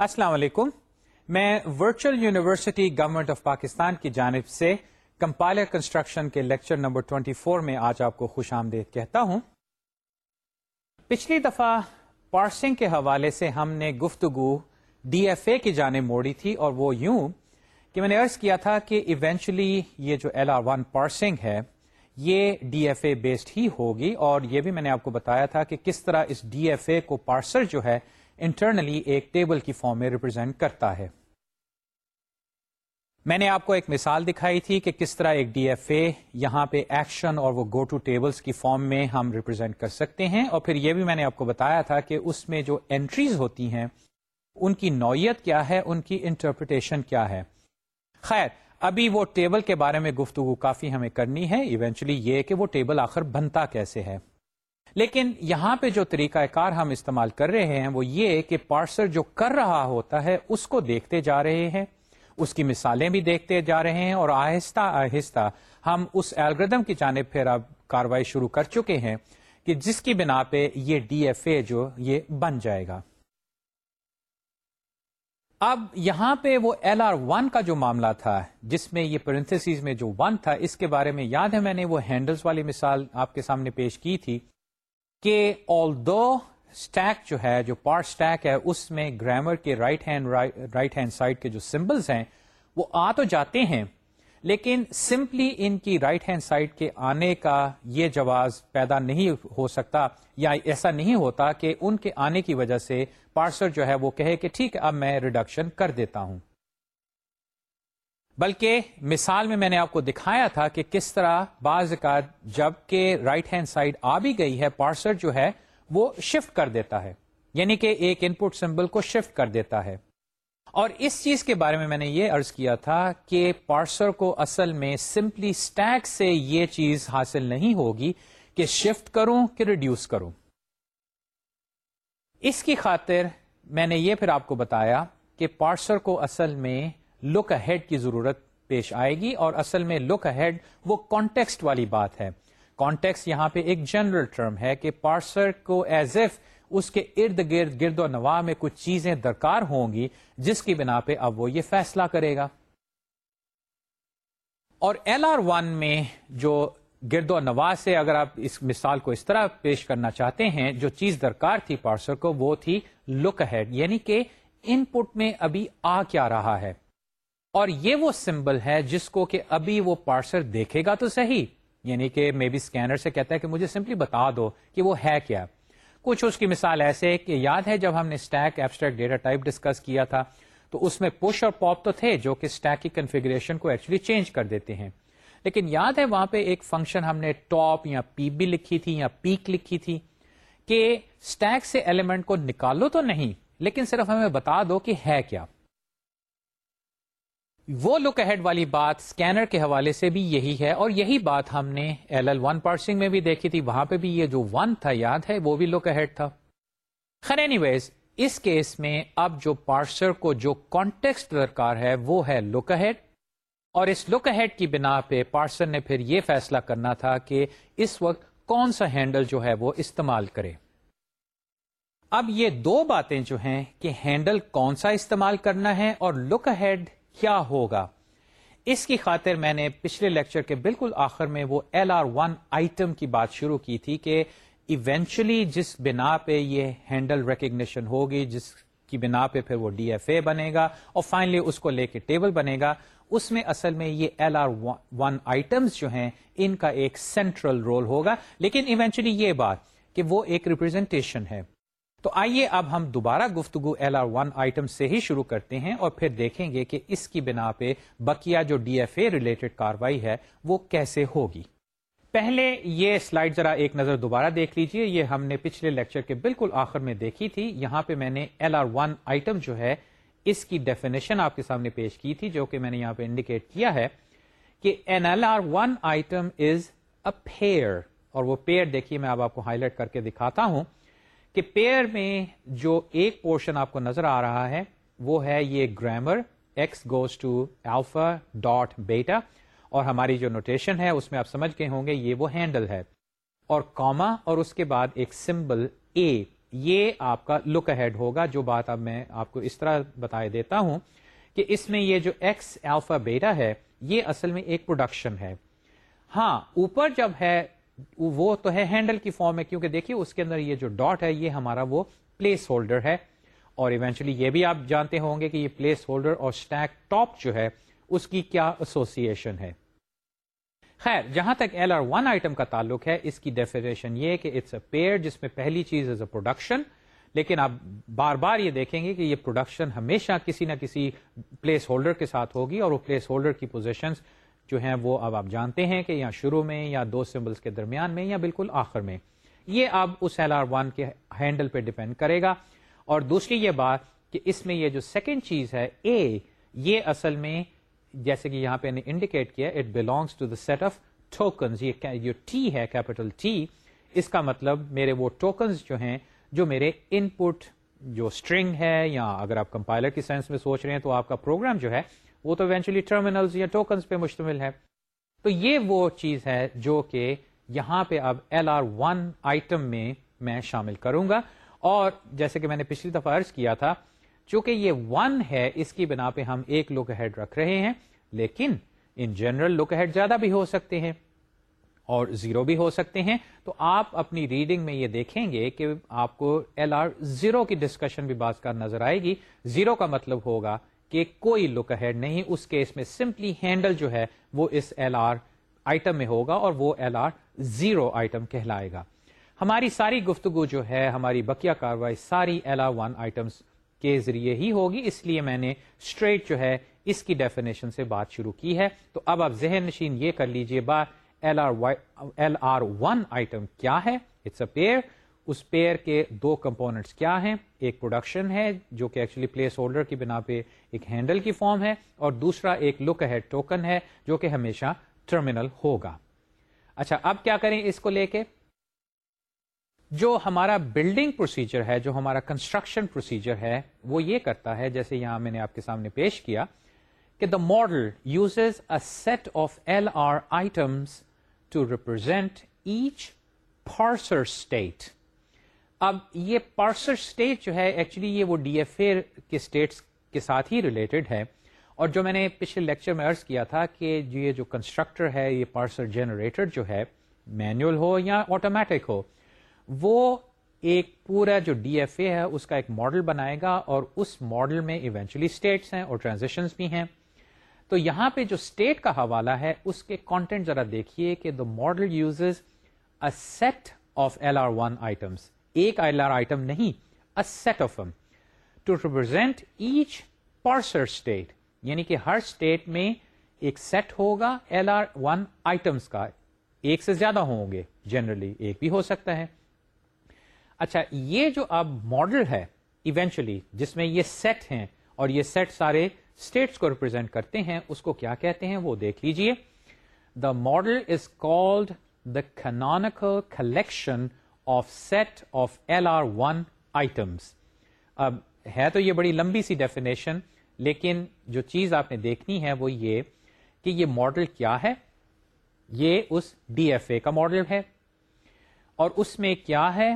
السلام علیکم۔ میں virtual university government of Pakistan کی جانب سے کمپائلر کنسٹرکشن کے لیکچر نمبر 24 میں آج آپ کو خوش آمدید کہتا ہوں۔ پچھلی دفعہ پارسنگ کے حوالے سے ہم نے گفتگو ڈی ایف اے کی جانب موڑی تھی اور وہ یوں کہ میں نے ارض کیا تھا کہ ایونچولی یہ جو ایل آر ون پارسنگ ہے، یہ ڈی ایف اے بیسڈ ہی ہوگی اور یہ بھی میں نے آپ کو بتایا تھا کہ کس طرح اس ڈی ایف اے کو پارسر جو ہے انٹرنلی ایک ٹیبل کی فارم میں ریپرزینٹ کرتا ہے۔ میں نے آپ کو ایک مثال دکھائی تھی کہ کس طرح ایک ڈی ایف اے یہاں پہ ایکشن اور وہ گو ٹو ٹیبلز کی فارم میں ہم ریپرزینٹ کر سکتے ہیں۔ اور پھر یہ بھی میں نے آپ کو بتایا تھا کہ اس میں جو انٹریز ہوتی ہیں، ان کی نوعیت کیا ہے، ان کی انٹرپریٹیشن کیا ہے۔ خیر، ابھی وہ ٹیبل کے بارے میں گفتگو کافی ہمیں کرنی ہے۔ ایونچولی یہ کہ وہ ٹیبل آخر بنتا کیسے ہے۔ لیکن یہاں پہ جو طریقہ کار ہم استعمال کر رہے ہیں وہ یہ کہ پارسر جو کر رہا ہوتا ہے اس کو دیکھتے جا رہے ہیں، اس کی مثالیں بھی دیکھتے جا رہے ہیں اور آہستہ آہستہ ہم اس الگریدم کی جانب پھر اب کاروائی شروع کر چکے ہیں کہ جس کی بنا پہ یہ ڈی ایف اے جو یہ بن جائے گا۔ اب یہاں پہ وہ ایل آر ون کا جو معاملہ تھا، جس میں یہ پرنتھس میں جو ون تھا، اس کے بارے میں یاد ہے، میں نے وہ ہینڈلز والی مثال آپ کے سامنے پیش کی تھی۔ کہ آل دو اسٹیک جو ہے، جو پارٹ اسٹیک ہے، اس میں گرامر کے right hand right hand side کے جو سمبلس ہیں، وہ آ تو جاتے ہیں، لیکن سمپلی ان کی رائٹ ہینڈ سائڈ کے آنے کا یہ جواز پیدا نہیں ہو سکتا یا ایسا نہیں ہوتا کہ ان کے آنے کی وجہ سے پارسر جو ہے وہ کہے کہ ٹھیک ہے، اب میں ریڈکشن کر دیتا ہوں۔ بلکہ مثال میں میں نے آپ کو دکھایا تھا کہ کس طرح بعض کا جبکہ رائٹ ہینڈ سائڈ آ بھی گئی ہے پارسر جو ہے، وہ شفٹ کر دیتا ہے۔ یعنی کہ ایک ان پٹ سمبل کو شفٹ کر دیتا ہے۔ اور اس چیز کے بارے میں میں نے یہ ارض کیا تھا کہ پارسر کو اصل میں سمپلی اسٹیک سے یہ چیز حاصل نہیں ہوگی کہ شفٹ کروں کہ ریڈیوس کروں۔ اس کی خاطر میں نے یہ پھر آپ کو بتایا کہ پارسر کو اصل میں لک ہیڈ کی ضرورت پیش آئے گی اور اصل میں لک ہیڈ وہ کانٹیکسٹ والی بات ہے۔ کانٹیکس یہاں پہ ایک جنرل ٹرم ہے کہ پارسر کو ایز ایف اس کے ارد گرد گرد و نواح میں کچھ چیزیں درکار ہوں گی، جس کی بنا پہ اب وہ یہ فیصلہ کرے گا۔ اور ایل آر ون میں جو گرد و نواح سے اگر آپ اس مثال کو اس طرح پیش کرنا چاہتے ہیں، جو چیز درکار تھی پارسر کو، وہ تھی لک ہیڈ یعنی کہ ان پٹ میں ابھی آ کیا رہا ہے۔ اور یہ وہ سمبل ہے جس کو کہ ابھی وہ پارسر دیکھے گا تو صحیح۔ یعنی کہ مے بی اسکینر سے کہتا ہے کہ مجھے سمپلی بتا دو کہ وہ ہے کیا۔ کچھ اس کی مثال ایسے کہ یاد ہے جب ہم نے stack abstract data type discuss کیا تھا، تو اس میں پش اور پاپ تو تھے جو کہ اسٹیک کی کنفیگریشن کو ایکچولی چینج کر دیتے ہیں۔ لیکن یاد ہے وہاں پہ ایک فنکشن ہم نے ٹاپ یا پیپ بھی لکھی تھی یا پیک لکھی تھی کہ اسٹیک سے ایلیمنٹ کو نکالو تو نہیں، لیکن صرف ہمیں بتا دو کہ ہے کیا۔ وہ لک ہیڈ والی بات اسکینر کے حوالے سے بھی یہی ہے اور یہی بات ہم نے ایل ایل ون پارسنگ میں بھی دیکھی تھی۔ وہاں پہ بھی یہ جو ون تھا یاد ہے، وہ بھی لک ہیڈ تھا۔ خیر اینی ویز اس کیس میں اب جو پارسر کو جو کانٹیکسٹ درکار ہے، وہ ہے لک ہیڈ اور اس لک ہیڈ کی بنا پہ پارسر نے پھر یہ فیصلہ کرنا تھا کہ اس وقت کون سا ہینڈل جو ہے وہ استعمال کرے۔ اب یہ دو باتیں جو ہیں کہ ہینڈل کون سا استعمال کرنا ہے اور لک ہیڈ کیا ہوگا؟ اس کی خاطر میں نے پچھلے لیکچر کے بالکل آخر میں وہ ایل آر ون آئٹم کی بات شروع کی تھی کہ ایونچولی جس بنا پہ یہ ہینڈل ریکگنیشن ہوگی، جس کی بنا پہ پھر وہ ڈی ایف اے بنے گا اور فائنلی اس کو لے کے ٹیبل بنے گا اس میں اصل میں یہ ایل آر ون آئٹمس جو ہیں، ان کا ایک سینٹرل رول ہوگا۔ لیکن ایونچولی یہ بات کہ وہ ایک ریپرزینٹیشن ہے۔ تو آئیے اب ہم دوبارہ گفتگو ایل آر ون آئٹم سے ہی شروع کرتے ہیں اور پھر دیکھیں گے کہ اس کی بنا پہ بکیا جو ڈی ایف اے ریلیٹڈ کاروائی ہے وہ کیسے ہوگی۔ پہلے یہ سلائڈ ذرا ایک نظر دوبارہ دیکھ لیجیے۔ یہ ہم نے پچھلے لیکچر کے بالکل آخر میں دیکھی تھی۔ یہاں پہ میں نے ایل آر ون آئٹم جو ہے اس کی ڈیفینیشن آپ کے سامنے پیش کی تھی، جو کہ میں نے یہاں پہ انڈیکیٹ کیا ہے کہ N L R one item is a pair اور وہ پیئر دیکھیے، میں اب آپ کو ہائی لائٹ کر کے دکھاتا ہوں۔ کہ پیئر میں جو ایک پورشن آپ کو نظر آ رہا ہے، وہ ہے یہ grammar X goes to alpha dot beta اور ہماری جو نوٹیشن ہے، اس میں آپ سمجھ گئے ہوں گے، یہ وہ ہینڈل ہے۔ اور کاما اور اس کے بعد ایک سمبل اے یہ آپ کا لک ہیڈ ہوگا، جو بات اب میں آپ کو اس طرح بتا دیتا ہوں کہ اس میں یہ جو ایکس الفا بیٹا ہے، یہ اصل میں ایک پروڈکشن ہے۔ ہاں اوپر جب ہے وہ تو ہے ہینڈل کی فارم میں کیونکہ دیکھیے اس کے اندر یہ جو ڈاٹ ہے، یہ ہمارا وہ پلیس ہولڈر ہے۔ اور ایونچولی یہ بھی آپ جانتے ہوں گے کہ یہ پلیس ہولڈر اور اسٹیک ٹاپ جو ہے، اس کی کیا ایسوسیشن ہے۔ خیر، جہاں تک ایل آر ون آئٹم کا تعلق ہے، اس کی ڈیفینیشن یہ کہ اٹس اے پیئر جس میں پہلی چیز از اے پروڈکشن لیکن آپ بار بار یہ دیکھیں گے کہ یہ پروڈکشن ہمیشہ کسی نہ کسی پلیس ہولڈر کے ساتھ ہوگی اور وہ پلیس ہولڈر کی پوزیشن جو ہیں وہ اب آپ جانتے ہیں کہ یا شروع میں یا دو سمبلس کے درمیان میں یا بالکل آخر میں۔ یہ اب اس ایل آر ون کے ہینڈل پہ ڈپینڈ کرے گا۔ اور دوسری یہ بات کہ اس میں یہ جو سیکنڈ چیز ہے اے یہ اصل میں جیسے کہ یہاں پہ انڈیکیٹ کیا it belongs to the set of tokens یہ جو ٹی ہے کیپیٹل ٹی اس کا مطلب میرے وہ ٹوکنز جو ہیں، جو میرے ان پٹ جو اسٹرنگ ہے، یا اگر آپ کمپائلر کی سینس میں سوچ رہے ہیں تو آپ کا پروگرام جو ہے وہ تو ایونچولی ٹرمینل یا ٹوکنس پہ مشتمل ہے تو یہ وہ چیز ہے جو کہ یہاں پہ اب ایل آر ون آئٹم میں میں شامل کروں گا۔ اور جیسے کہ میں نے پچھلی دفعہ عرض کیا تھا، چونکہ یہ ون ہے، اس کی بنا پہ ہم ایک لک ہیڈ رکھ رہے ہیں، لیکن ان جنرل لک ہیڈ زیادہ بھی ہو سکتے ہیں اور زیرو بھی ہو سکتے ہیں۔ تو آپ اپنی ریڈنگ میں یہ دیکھیں گے کہ آپ کو ایل آر زیرو کی ڈسکشن بھی بات کر نظر آئے گی۔ زیرو کا مطلب ہوگا کہ کوئی لک ہیڈ نہیں، اس کیس میں سمپلی ہینڈل جو ہے وہ اس ایل آر آئٹم میں ہوگا اور وہ ایل آر زیرو آئٹم کہلائے گا۔ ہماری ساری گفتگو جو ہے، ہماری بکیا کاروائی ساری ایل آر ون آئٹمس کے ذریعے ہی ہوگی، اس لیے میں نے اسٹریٹ جو ہے اس کی ڈیفینیشن سے بات شروع کی ہے۔ تو اب آپ ذہن نشین یہ کر لیجیے، با L R L R one item کیا ہے؟ اٹس اے پیئر اس پیئر کے دو کمپوننٹس کیا ہیں؟ ایک پروڈکشن ہے جو کہ ایکچولی پلیس ہولڈر کی بنا پہ ایک ہینڈل کی فارم ہے، اور دوسرا ایک لک ہیڈ ٹوکن ہے جو کہ ہمیشہ ٹرمینل ہوگا۔ اچھا اب کیا کریں اس کو لے کے؟ جو ہمارا بلڈنگ پروسیجر ہے، جو ہمارا کنسٹرکشن پروسیجر ہے، وہ یہ کرتا ہے، جیسے یہاں میں نے آپ کے سامنے پیش کیا، کہ the model uses a set of L R items to represent each parser state اب یہ پارسر اسٹیٹ جو ہے ایکچولی یہ وہ ڈی ایف اے کے اسٹیٹس کے ساتھ ہی ریلیٹڈ ہے۔ اور جو میں نے پچھلے لیکچر میں ارض کیا تھا کہ یہ جو کنسٹرکٹر ہے، یہ پارسر جنریٹر جو ہے مینوئل ہو یا آٹومیٹک ہو، وہ ایک پورا جو ڈی ایف اے ہے، اس کا ایک ماڈل بنائے گا اور اس ماڈل میں ایونچولی اسٹیٹس ہیں اور ٹرانزیکشن بھی ہیں۔ تو یہاں پہ جو اسٹیٹ کا حوالہ ہے، اس کے کانٹینٹ ذرا دیکھیے کہ the model uses a set of L R one items ایک ایل آر آئٹم نہیں set of to represent each parser state یعنی کہ ہر اسٹیٹ میں ایک سیٹ ہوگا ایل آر ون آئٹمس کا۔ ایک سے زیادہ ہوں گے جنرلی ایک بھی ہو سکتا ہے۔ اچھا یہ جو اب ماڈل ہے ایونچولی جس میں یہ سیٹ ہیں اور یہ سیٹ سارے اسٹیٹس کو ریپرزینٹ کرتے ہیں، اس کو کیا کہتے ہیں؟ وہ دیکھ لیجیے۔ The model is called the canonical collection of set of L R one items اب ہے تو یہ بڑی لمبی سی ڈیفینیشن لیکن جو چیز آپ نے دیکھنی ہے وہ یہ کہ یہ ماڈل کیا ہے؟ یہ اس ڈی ایف اے کا ماڈل ہے۔ اور اس میں کیا ہے؟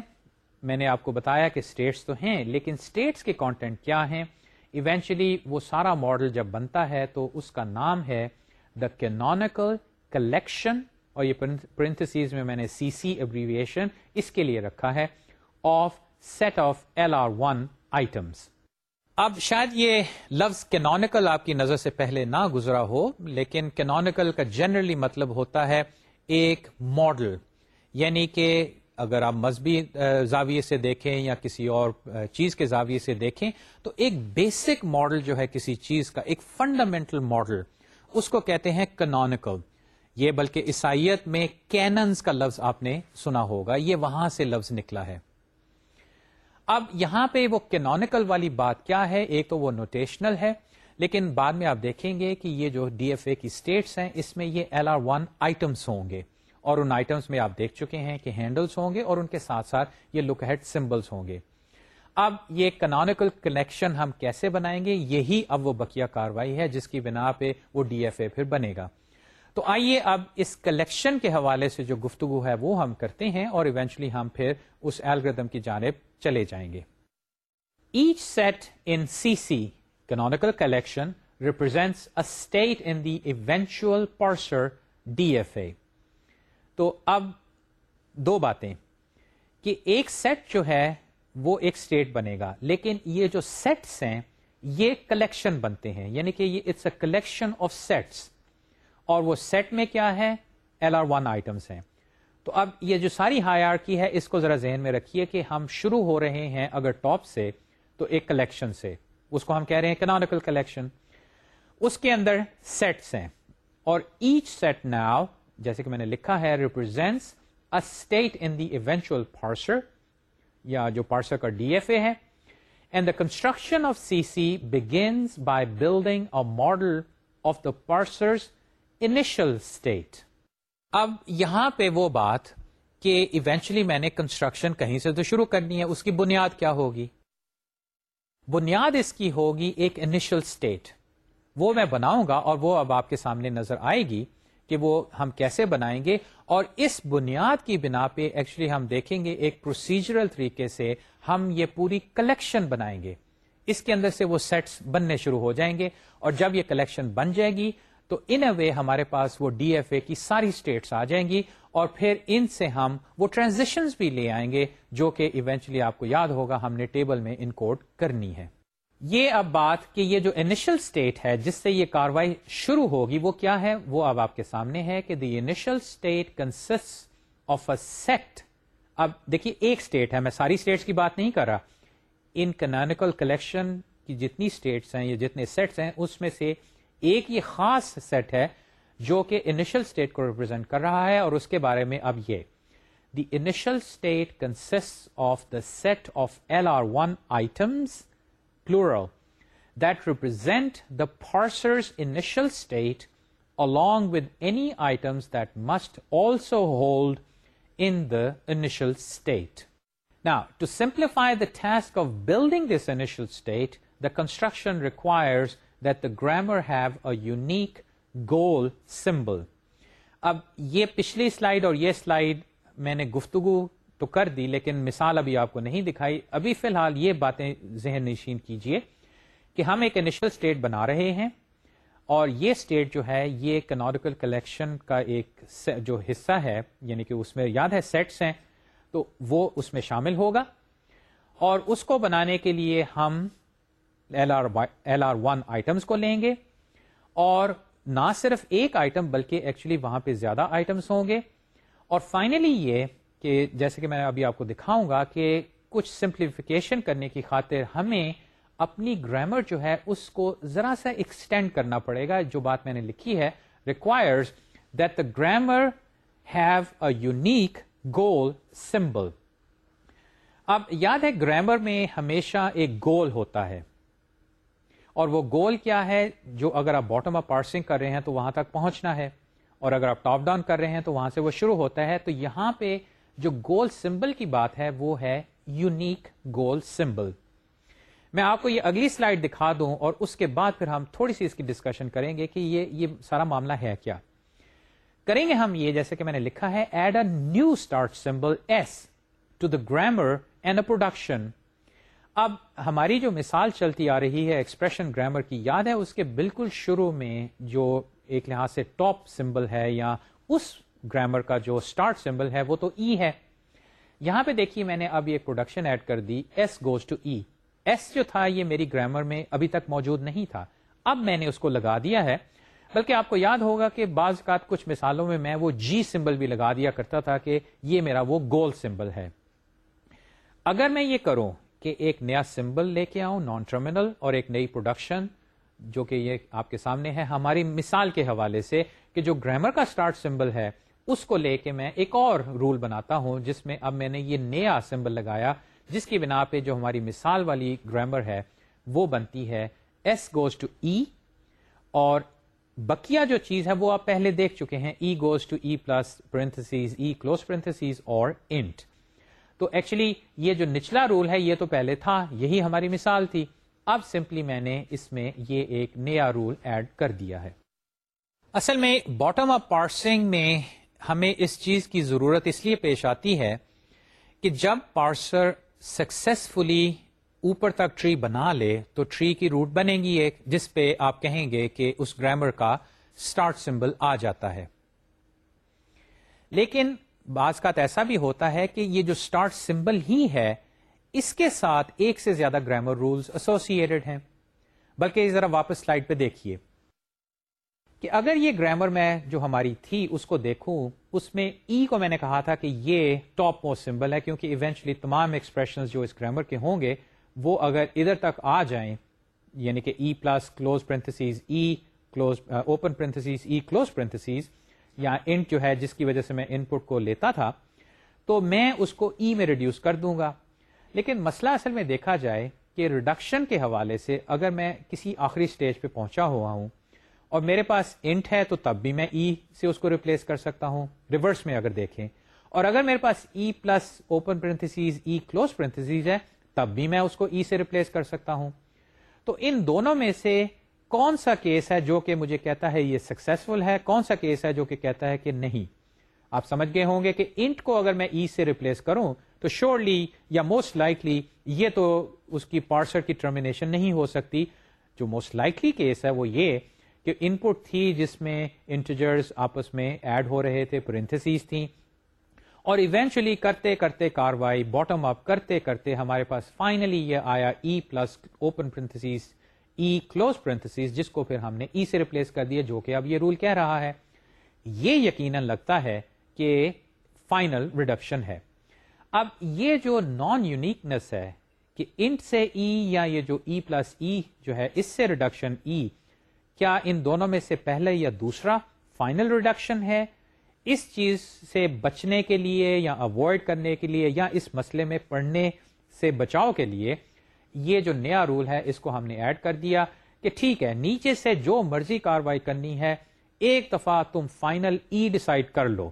میں نے آپ کو بتایا کہ اسٹیٹس تو ہیں، لیکن اسٹیٹس کے کانٹینٹ کیا ہیں؟ ایونچولی وہ سارا ماڈل جب بنتا ہے تو اس کا نام ہے دا کینونیکل کلیکشن اور یہ پرنتھسیز میں میں نے سی سی ایبریویشن اس کے لیے رکھا ہے of set of L R one items اب شاید یہ لفظ کینونیکل آپ کی نظر سے پہلے نہ گزرا ہو، لیکن کینونیکل کا جنرلی مطلب ہوتا ہے ایک ماڈل یعنی کہ اگر آپ مذہبی زاویے سے دیکھیں یا کسی اور چیز کے زاویے سے دیکھیں، تو ایک بیسک ماڈل جو ہے کسی چیز کا، ایک فنڈامنٹل ماڈل اس کو کہتے ہیں کنونیکل یہ بلکہ عیسائیت میں کیننس کا لفظ آپ نے سنا ہوگا، یہ وہاں سے لفظ نکلا ہے۔ اب یہاں پہ وہ کینونیکل والی بات کیا ہے؟ ایک تو وہ نوٹیشنل ہے، لیکن بعد میں آپ دیکھیں گے کہ یہ جو ڈی ایف اے کی اسٹیٹس ہیں، اس میں یہ ایل آر ون آئٹمس ہوں گے۔ اور ان آئٹمس میں آپ دیکھ چکے ہیں کہ ہینڈلس ہوں گے اور ان کے ساتھ ساتھ یہ لک ہیڈ سمبلس ہوں گے۔ اب یہ کنانیکل کنیکشن ہم کیسے بنائیں گے؟ یہی اب وہ بکیا کاروائی ہے، جس کی بنا پہ وہ ڈی ایف اے پھر بنے گا۔ تو آئیے اب اس کلیکشن کے حوالے سے جو گفتگو ہے وہ ہم کرتے ہیں اور ایونچولی ہم پھر اس ایلگردم کی جانب چلے جائیں گے۔ Each set in C C canonical collection represents state in the eventual parser D F A تو اب دو باتیں۔ کہ ایک سیٹ جو ہے وہ ایک اسٹیٹ بنے گا، لیکن یہ جو سیٹس ہیں، یہ کلیکشن بنتے ہیں۔ یعنی کہ یہ it's a collection of sets اور وہ سیٹ میں کیا ہے؟ ایل آر ون آئٹمس ہیں۔ تو اب یہ جو ساری ہائی آر کی ہے، اس کو ذرا ذہن میں رکھیے کہ ہم شروع ہو رہے ہیں اگر ٹاپ سے، تو ایک کلیکشن سے۔ اس کو ہم کہہ رہے ہیں کنانیکل کلیکشن اس کے اندر سیٹس ہیں۔ اور ایچ سیٹ ناؤ جیسے کہ میں نے لکھا ہے represents state in the eventual parser یا جو پارسر کا ڈی ایف اے ہے۔ And the construction of C C begins by building a model of the parser's initial state اب یہاں پہ وہ بات کہ ایونچلی میں نے کنسٹرکشن کہیں سے تو شروع کرنی ہے، اس کی بنیاد کیا ہوگی؟ بنیاد اس کی ہوگی ایک انیشل اسٹیٹ وہ میں بناؤں گا اور وہ اب آپ کے سامنے نظر آئے گی کہ وہ ہم کیسے بنائیں گے، اور اس بنیاد کی بنا پہ ایکچولی ہم دیکھیں گے ایک پروسیجرل طریقے سے ہم یہ پوری کلیکشن بنائیں گے۔ اس کے اندر سے وہ سیٹس بننے شروع ہو جائیں گے، اور جب یہ کلیکشن بن جائے گی تو ان اے وے ہمارے پاس وہ ڈی ایف اے کی ساری اسٹیٹس آ جائیں گی اور پھر ان سے ہم وہ ٹرانزیکشن بھی لے آئیں گے جو کہ ایونچلی آپ کو یاد ہوگا ہم نے ٹیبل میں ان کوڈ کرنی ہے۔ یہ اب بات کہ یہ جو انیشل اسٹیٹ ہے جس سے یہ کاروائی شروع ہوگی وہ کیا ہے؟ وہ اب آپ کے سامنے ہے کہ the initial state consist of a set اب دیکھیے ایک اسٹیٹ ہے، میں ساری اسٹیٹس کی بات نہیں کر رہا۔ ان کنانیکل کلیکشن کی جتنی اسٹیٹس ہیں یا جتنے سیٹس ہیں، اس میں سے ایک یہ خاص سیٹ ہے جو کہ انیشل اسٹیٹ کو ریپرزینٹ کر رہا ہے اور اس کے بارے میں اب یہ the initial state consist of the set of L R one items plural that represent the parser's initial state along with any items that must also hold in the initial state. Now, to simplify the task of building this initial state, the construction requires that the grammar have a unique goal symbol. اب یہ پچھلی slide اور یہ slide میں نے گفتگو تو کر دی، لیکن مثال ابھی آپ کو نہیں دکھائی ابھی فی الحال یہ باتیں ذہن نشین کیجیے کہ ہم ایک انیشل اسٹیٹ بنا رہے ہیں اور یہ اسٹیٹ جو ہے، یہ کنوریکل کلیکشن کا ایک جو حصہ ہے یعنی کہ اس میں یاد ہے سیٹس ہیں، تو وہ اس میں شامل ہوگا اور اس کو بنانے کے لیے ہم ایل آر ون آئٹمس کو لیں گے اور نہ صرف ایک آئٹم بلکہ ایکچولی وہاں پہ زیادہ آئٹمس ہوں گے۔ اور فائنلی یہ کہ جیسے کہ میں ابھی آپ کو دکھاؤں گا کہ کچھ سمپلیفیکیشن کرنے کی خاطر ہمیں اپنی گرامر جو ہے اس کو ذرا سا ایکسٹینڈ کرنا پڑے گا۔ جو بات میں نے لکھی ہے requires that the grammar have a unique goal symbol اب یاد ہے گرامر میں ہمیشہ ایک گول ہوتا ہے۔ اور وہ گول کیا ہے جو اگر آپ باٹم اپ پارسنگ کر رہے ہیں تو وہاں تک پہنچنا ہے۔ اور اگر آپ ٹاپ ڈاؤن کر رہے ہیں تو وہاں سے وہ شروع ہوتا ہے۔ تو یہاں پہ جو گول سمبل کی بات ہے وہ ہے یونیک گول سمبل میں آپ کو یہ اگلی سلائڈ دکھا دوں اور اس کے بعد پھر ہم تھوڑی سی اس کی ڈسکشن کریں گے کہ یہ یہ سارا معاملہ ہے کیا۔ کریں گے ہم یہ جیسے کہ میں نے لکھا ہے add a new start symbol S to the grammar and a production اب ہماری جو مثال چلتی آ رہی ہے ایکسپریشن گرامر کی، یاد ہے اس کے بالکل شروع میں جو ایک لحاظ سے ٹاپ سمبل ہے یا اس گرامر کا جو اسٹارٹ سمبل ہے، وہ تو ای ہے۔ یہاں پہ دیکھیے میں نے اب یہ پروڈکشن ایڈ کر دی۔ S goes to E S جو تھا، یہ میری گرامر میں ابھی تک موجود نہیں تھا۔ اب میں نے اس کو لگا دیا ہے۔ بلکہ آپ کو یاد ہوگا کہ بعض کا کچھ مثالوں میں میں وہ جی سمبل بھی لگا دیا کرتا تھا کہ یہ میرا وہ گول سمبل ہے۔ اگر میں یہ کروں کہ ایک نیا سمبل لے کے آؤں نان ٹرمینل اور ایک نئی پروڈکشن جو کہ یہ آپ کے سامنے ہے ہماری مثال کے حوالے سے کہ جو گرامر کا اسٹارٹ سمبل ہے، اس کو لے کے میں ایک اور رول بناتا ہوں، جس میں اب میں نے یہ نیا سمبل لگایا، جس کی بنا پہ جو ہماری مثال والی گرامر ہے، وہ بنتی ہے ایس گوز ٹو ای اور بکیا جو چیز ہے وہ آپ پہلے دیکھ چکے ہیں E goes to E plus E close اور انٹ تو ایکچولی یہ جو نچلا رول ہے، یہ تو پہلے تھا، یہی ہماری مثال تھی۔ اب سمپلی میں نے اس میں یہ ایک نیا رول ایڈ کر دیا ہے۔ اصل میں باٹم اپ پارسنگ میں ہمیں اس چیز کی ضرورت اس لیے پیش آتی ہے کہ جب پارسر سکسیسفلی اوپر تک ٹری بنا لے، تو ٹری کی روٹ بنے گی ایک، جس پہ آپ کہیں گے کہ اس گرامر کا اسٹارٹ سمبل آ جاتا ہے۔ لیکن بعض کا ایسا بھی ہوتا ہے کہ یہ جو اسٹارٹ سمبل ہی ہے، اس کے ساتھ ایک سے زیادہ گرامر رولس ایسوسیڈ ہیں۔ بلکہ ذرا واپس سلائڈ پہ دیکھیے کہ اگر یہ گرامر میں جو ہماری تھی، اس کو دیکھوں، اس میں ای e کو میں نے کہا تھا کہ یہ ٹاپ موسٹ سمبل ہے، کیونکہ ایونچلی تمام ایکسپریشن جو اس گرامر کے ہوں گے، وہ اگر ادھر تک آ جائیں یعنی کہ E plus close parenthesis E close open parenthesis E close parenthesis یا انٹ جو ہے جس کی وجہ سے میں ان پٹ کو لیتا تھا، تو میں اس کو ای میں ریڈیوس کر دوں گا۔ لیکن مسئلہ اصل میں دیکھا جائے کہ ریڈکشن کے حوالے سے اگر میں کسی آخری اسٹیج پہ پہنچا ہوا ہوں اور میرے پاس انٹ ہے تو تب بھی میں ای e سے اس کو ریپلیس کر سکتا ہوں ریورس میں اگر دیکھیں۔ اور اگر میرے پاس E plus open parenthesis E close parenthesis ہے، تب بھی میں اس کو ای e سے ریپلیس کر سکتا ہوں۔ تو ان دونوں میں سے کون سا کیس ہے جو کہ مجھے کہتا ہے یہ سکسیسفل ہے؟ کون سا کیس ہے جو کہ کہتا ہے کہ نہیں؟ آپ سمجھ گئے ہوں گے کہ انٹ کو اگر میں ای سے ریپلیس کروں تو شیورلی یا موسٹ لائکلی یہ تو اس کی پارسر کی ٹرمینیشن نہیں ہو سکتی۔ جو موسٹ لائکلی کیس ہے وہ یہ کہ ان پٹ تھی جس میں انٹیجرز آپس میں ایڈ ہو رہے تھے پرنتھسیز تھیں۔ اور ایونچولی کرتے کرتے کاروائی باٹم اپ کرتے کرتے ہمارے پاس فائنلی یہ آیا E plus open parenthesis E close parenthesis جس کو پھر ہم نے ای e سے ریپلیس کر دیا جو کہ اب یہ رول کہہ رہا ہے۔ یہ یقیناً لگتا ہے کہ فائنل ریڈکشن ہے۔ اب یہ جو نان یونیکنس ہے کہ انٹ سے ای e یا یہ جو ای پلس ای جو ہے اس سے ریڈکشن ای e، کیا ان دونوں میں سے پہلے یا دوسرا فائنل ریڈکشن ہے؟ اس چیز سے بچنے کے لیے یا اوائڈ کرنے کے لیے یا اس مسئلے میں پڑھنے سے بچاؤ کے لیے یہ جو نیا رول ہے، اس کو ہم نے ایڈ کر دیا کہ ٹھیک ہے، نیچے سے جو مرضی کاروائی کرنی ہے، ایک دفعہ تم فائنل ای ڈسائڈ کر لو،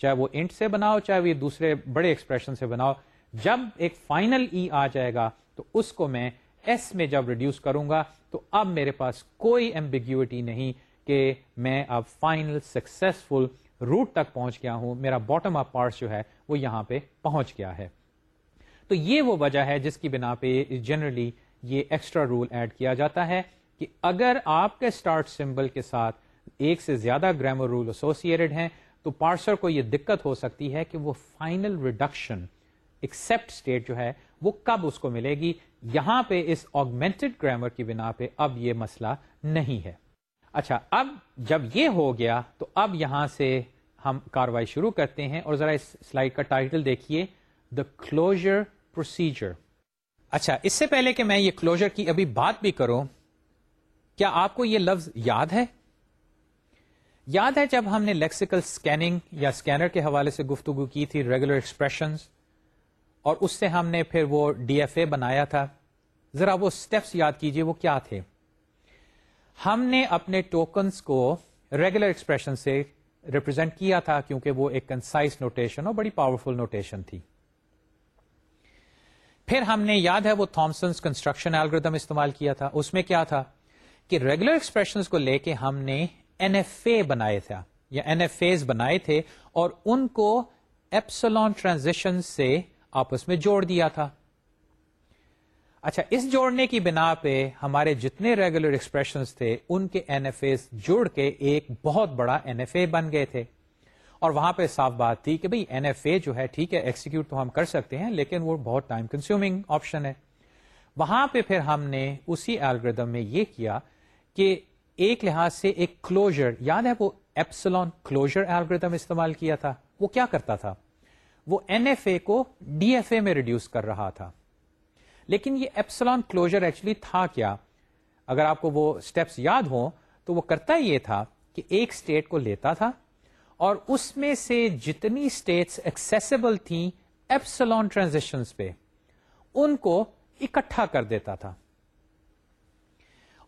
چاہے وہ انٹ سے بناؤ، چاہے وہ دوسرے بڑے ایکسپریشن سے بناؤ، جب ایک فائنل ای آ جائے گا تو اس کو میں ایس میں جب ریڈیوس کروں گا تو اب میرے پاس کوئی ایمبیگیوٹی نہیں کہ میں اب فائنل سکسیسفل روٹ تک پہنچ گیا ہوں، میرا باٹم اپ پارٹ جو ہے وہ یہاں پہ پہنچ گیا ہے۔ تو یہ وہ وجہ ہے جس کی بنا پہ جنرلی یہ ایکسٹرا رول ایڈ کیا جاتا ہے کہ اگر آپ کے اسٹارٹ سمبل کے ساتھ ایک سے زیادہ گرامر رول ایسوسیڈ ہیں، تو پارسر کو یہ دقت ہو سکتی ہے کہ وہ فائنل ریڈکشن ایکسپٹ اسٹیٹ جو ہے، وہ کب اس کو ملے گی؟ یہاں پہ اس آگمنٹڈ گرامر کی بنا پہ اب یہ مسئلہ نہیں ہے۔ اچھا اب جب یہ ہو گیا، تو اب یہاں سے ہم کاروائی شروع کرتے ہیں اور ذرا اس سلائڈ کا ٹائٹل دیکھیے۔ دا کلوجر پروسیجر اچھا اس سے پہلے کہ میں یہ کلوجر کی ابھی بات بھی کروں، کیا آپ کو یہ لفظ یاد ہے؟ یاد ہے جب ہم نے لیکسیکل اسکیننگ یا اسکینر کے حوالے سے گفتگو کی تھی ریگولر ایکسپریشن اور اس سے ہم نے پھر وہ ڈی ایف اے بنایا تھا۔ ذرا وہ اسٹیپس یاد کیجیے، وہ کیا تھے؟ ہم نے اپنے ٹوکنس کو ریگولر ایکسپریشن سے ریپرزینٹ کیا تھا، کیونکہ وہ ایک کنسائز نوٹیشن اور بڑی پاورفل نوٹیشن تھی۔ پھر ہم نے یاد ہے وہ تھامسنس کنسٹرکشن الگریدم استعمال کیا تھا؟ اس میں کیا تھا؟ کہ ریگولر ایکسپریشن کو لے کے ہم نے این ایف اے بنائے تھا یا این ایف اے بنائے تھے، اور ان کو ایپسلون ٹرانزیشن سے آپس میں جوڑ دیا تھا۔ اچھا اس جوڑنے کی بنا پہ ہمارے جتنے ریگولر ایکسپریشن تھے، ان کے این ایف اے جڑ کے ایک بہت بڑا این ایف اے بن گئے تھے۔ اور وہاں پہ صاف بات تھی کہ بھائی این ایف اے جو ہے ٹھیک ہے ایکسیکیوٹ تو ہم کر سکتے ہیں، لیکن وہ بہت ٹائم کنزیومنگ آپشن ہے۔ وہاں پہ پھر ہم نے اسی الگریدم میں یہ کیا کہ ایک لحاظ سے ایک کلوجر یاد ہے وہ ایپسلون کلوجر الگریدم استعمال کیا تھا؟ وہ کیا کرتا تھا؟ وہ این ایف اے کو ڈی ایف اے میں ریڈیوس کر رہا تھا۔ لیکن یہ ایپسلان کلوجر ایکچولی تھا کیا؟ اگر آپ کو وہ اسٹیپس یاد ہوں تو وہ کرتا یہ تھا کہ ایک اسٹیٹ کو لیتا تھا اور اس میں سے جتنی اسٹیٹس ایکسیسیبل تھیں ایپسلون ٹرانزیکشن پہ، ان کو اکٹھا کر دیتا تھا۔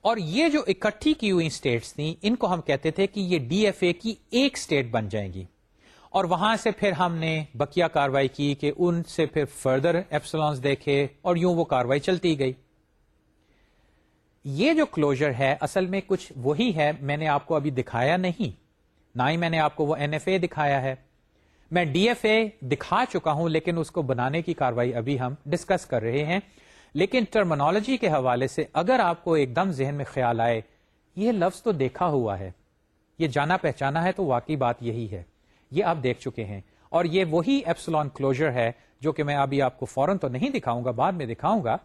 اور یہ جو اکٹھی کی ہوئی اسٹیٹس تھیں، ان کو ہم کہتے تھے کہ یہ ڈی ایف اے کی ایک اسٹیٹ بن جائیں گی۔ اور وہاں سے پھر ہم نے بکیا کاروائی کی کہ ان سے پھر فردر ایپسلانس دیکھے اور یوں وہ کاروائی چلتی گئی۔ یہ جو کلوجر ہے، اصل میں کچھ وہی ہے، میں نے آپ کو ابھی دکھایا نہیں۔ نہ ہی میں نے آپ کو وہ این ایف اے دکھایا ہے۔ میں ڈی ایف اے دکھا چکا ہوں، لیکن اس کو بنانے کی کاروائی ابھی ہم ڈسکس کر رہے ہیں۔ لیکن ٹرمنالوجی کے حوالے سے اگر آپ کو ایک دم ذہن میں خیال آئے، یہ لفظ تو دیکھا ہوا ہے، یہ جانا پہچانا ہے، تو واقعی بات یہی ہے۔ یہ آپ دیکھ چکے ہیں۔ اور یہ وہی ایپسلون کلوجر ہے جو کہ میں ابھی آپ کو فوراً تو نہیں دکھاؤں گا، بعد میں دکھاؤں گا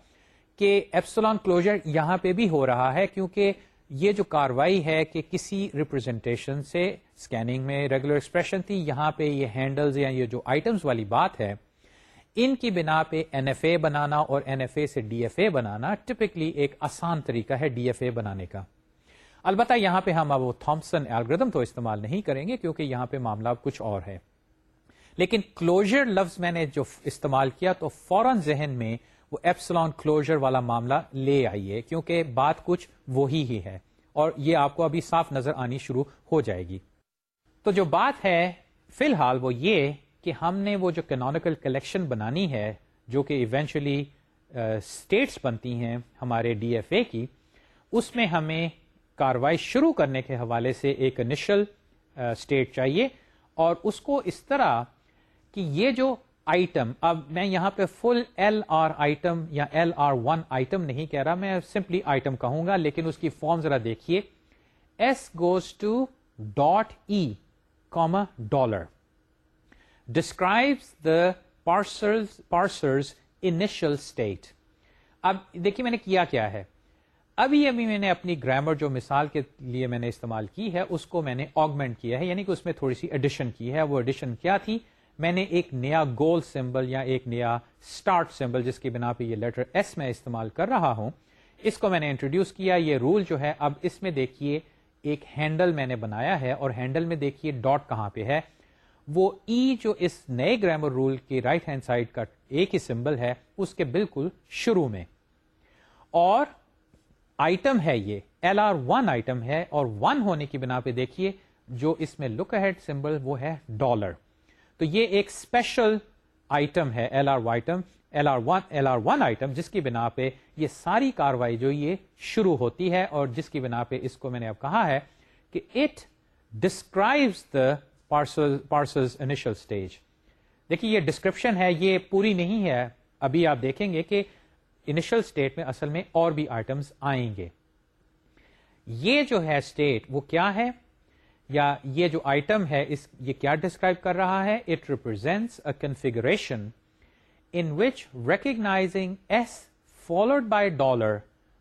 کہ ایپسلون کلوجر یہاں پہ بھی ہو رہا ہے، کیونکہ یہ جو کاروائی ہے کہ کسی ریپرزینٹیشن سے اسکیننگ میں ریگولر ایکسپریشن تھی، یہاں پہ یہ ہینڈلز یا یہ جو آئٹمس والی بات ہے، ان کی بنا پہ این ایف اے بنانا اور این ایف اے سے ڈی ایف اے بنانا ٹپکلی ایک آسان طریقہ ہے ڈی ایف اے بنانے کا۔ البتہ یہاں پہ ہم اب وہ تھامسن ایلگردم تو استعمال نہیں کریں گے کیونکہ یہاں پہ معاملہ کچھ اور ہے۔ لیکن کلوجر لفظ میں نے جو استعمال کیا تو فوراً ذہن میں وہ ایپسلون کلوجر والا معاملہ لے آئیے، کیونکہ بات کچھ وہی ہی ہے اور یہ آپ کو ابھی صاف نظر آنی شروع ہو جائے گی۔ تو جو بات ہے، فی الحال وہ یہ کہ ہم نے وہ جو کینونیکل کلیکشن بنانی ہے، جو کہ ایونچولی اسٹیٹس بنتی ہیں ہمارے ڈی ایف اے کی، اس میں ہمیں کاروائی شروع کرنے کے حوالے سے ایک انیشل اسٹیٹ چاہیے اور اس کو اس طرح کہ یہ جو آئٹم اب میں یہاں پہ فل ایل آر آئٹم یا ایل آر ون آئٹم نہیں کہہ رہا، میں سمپلی آئٹم کہوں گا، لیکن اس کی فارم ذرا دیکھیے۔ S goes to dot E comma dollar describes the parser's initial state اب دیکھیے میں نے کیا کیا ہے۔ ابھی ابھی میں نے اپنی گرامر جو مثال کے لیے میں نے استعمال کی ہے، اس کو میں نے آگمنٹ کیا ہے یعنی کہ اس میں تھوڑی سی ایڈیشن کی ہے۔ وہ ایڈیشن کیا تھی؟ میں نے ایک نیا گول سمبل یا ایک نیا اسٹارٹ سمبل جس کی بنا پہ یہ لیٹر ایس میں استعمال کر رہا ہوں، اس کو میں نے انٹروڈیوس کیا۔ یہ رول جو ہے، اب اس میں دیکھیے، ایک ہینڈل میں نے بنایا ہے اور ہینڈل میں دیکھیے ڈاٹ کہاں پہ ہے۔ وہ ای e جو اس نئے گرامر رول کی رائٹ ہینڈ سائڈ کا ایک ہی سمبل ہے، اس کے بالکل شروع میں۔ اور آئٹم ہے یہ ایل آر ون آئٹم ہے اور ون ہونے کی بنا پہ دیکھیے، جو اس میں لک ہیڈ سمبل وہ ہے ڈالر تو یہ ایک اسپیشل آئٹم ہے L R item L R one L R one item جس کی بنا پہ یہ ساری کاروائی جو یہ شروع ہوتی ہے اور جس کی بنا پہ اس کو میں نے اب کہا ہے کہ it describes the parser's initial stage دیکھیے یہ ڈسکرپشن ہے، یہ پوری نہیں ہے. ابھی آپ دیکھیں گے کہ انیشل اسٹیٹ میں اصل میں اور بھی آئٹمس آئیں گے. یہ جو ہے اسٹیٹ وہ کیا ہے؟ یا یہ جو آئٹم ہے، اس یہ کیا ڈسکرائب کر رہا ہے؟ It represents a configuration in which recognizing S followed by dollar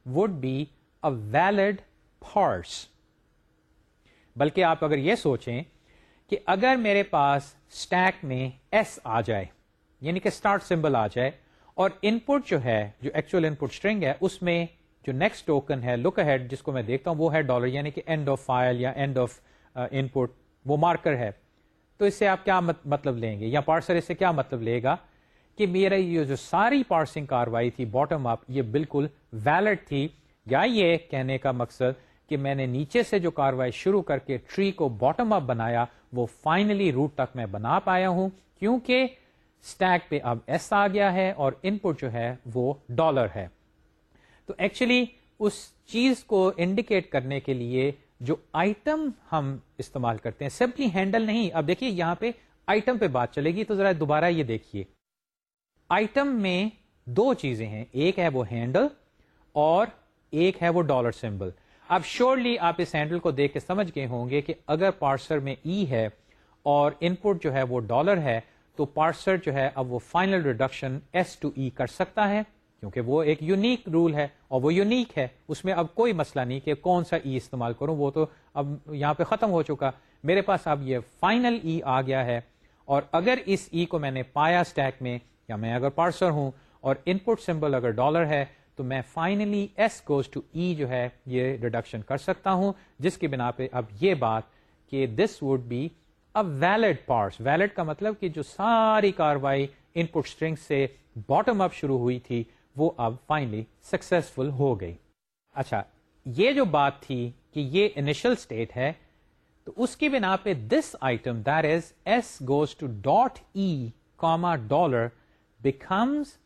would be a valid parse بلکہ آپ اگر یہ سوچیں کہ اگر میرے پاس اسٹیک میں ایس آ جائے یعنی کہ اسٹارٹ سمبل آ جائے، اور ان پٹ جو ہے، جو ایکچوئل ان پٹ اسٹرنگ ہے، اس میں جو نیکسٹ ٹوکن ہے لک ہیڈ جس کو میں دیکھتا ہوں، وہ ہے ڈالر یعنی کہ اینڈ آف فائل یا اینڈ آف ان پٹ وہ مارکر ہے۔ تو اس سے آپ کیا مطلب لیں گے؟ یا پارسر اس سے کیا مطلب لے گا؟ کہ میرا یہ جو ساری پارسنگ کاروائی تھی باٹم اپ یہ بالکل ویلڈ تھی۔ یا یہ کہنے کا مقصد کہ میں نے نیچے سے جو کاروائی شروع کر کے ٹری کو باٹم اپ بنایا، وہ فائنلی روٹ تک میں بنا پایا ہوں۔ کیونکہ اسٹیک پہ اب ایس آ گیا ہے اور ان پٹ جو ہے وہ ڈالر ہے۔ تو ایکچولی اس چیز کو انڈیکیٹ کرنے کے لیے جو آئٹم ہم استعمال کرتے ہیں، سمپلی ہینڈل نہیں۔ اب دیکھیے یہاں پہ آئٹم پہ بات چلے گی تو ذرا دوبارہ یہ دیکھیے۔ آئٹم میں دو چیزیں ہیں۔ ایک ہے وہ ہینڈل اور ایک ہے وہ ڈالر سمبل اب شیورلی آپ اس ہینڈل کو دیکھ کے سمجھ گئے ہوں گے کہ اگر پارسر میں ای ہے اور ان پٹ جو ہے وہ ڈالر ہے، تو پارسر جو ہے اب وہ final reduction S to E کر سکتا ہے۔ کیونکہ وہ ایک یونیک رول ہے اور وہ یونیک ہے۔ اس میں اب کوئی مسئلہ نہیں کہ کون سا ای استعمال کروں۔ وہ تو اب یہاں پہ ختم ہو چکا۔ میرے پاس اب یہ فائنل ای e آ گیا ہے۔ اور اگر اس ای کو میں نے پایا اسٹیک میں یا میں اگر پارسر ہوں اور ان پٹ سمبل اگر ڈالر ہے تو میں finally S goes to E جو ہے یہ ریڈکشن کر سکتا ہوں۔ جس کی بنا پہ اب یہ بات کہ this would be a valid parts valid کا مطلب کہ جو ساری کاروائی ان پٹ اسٹرنگ سے باٹم اپ شروع ہوئی تھی۔ وہ اب فائنلی سکسیسفل ہو گئی۔ اچھا یہ جو بات تھی کہ یہ انیشل اسٹیٹ ہے، تو اس کی بنا پہ this item that is S goes to dot E comma dollar becomes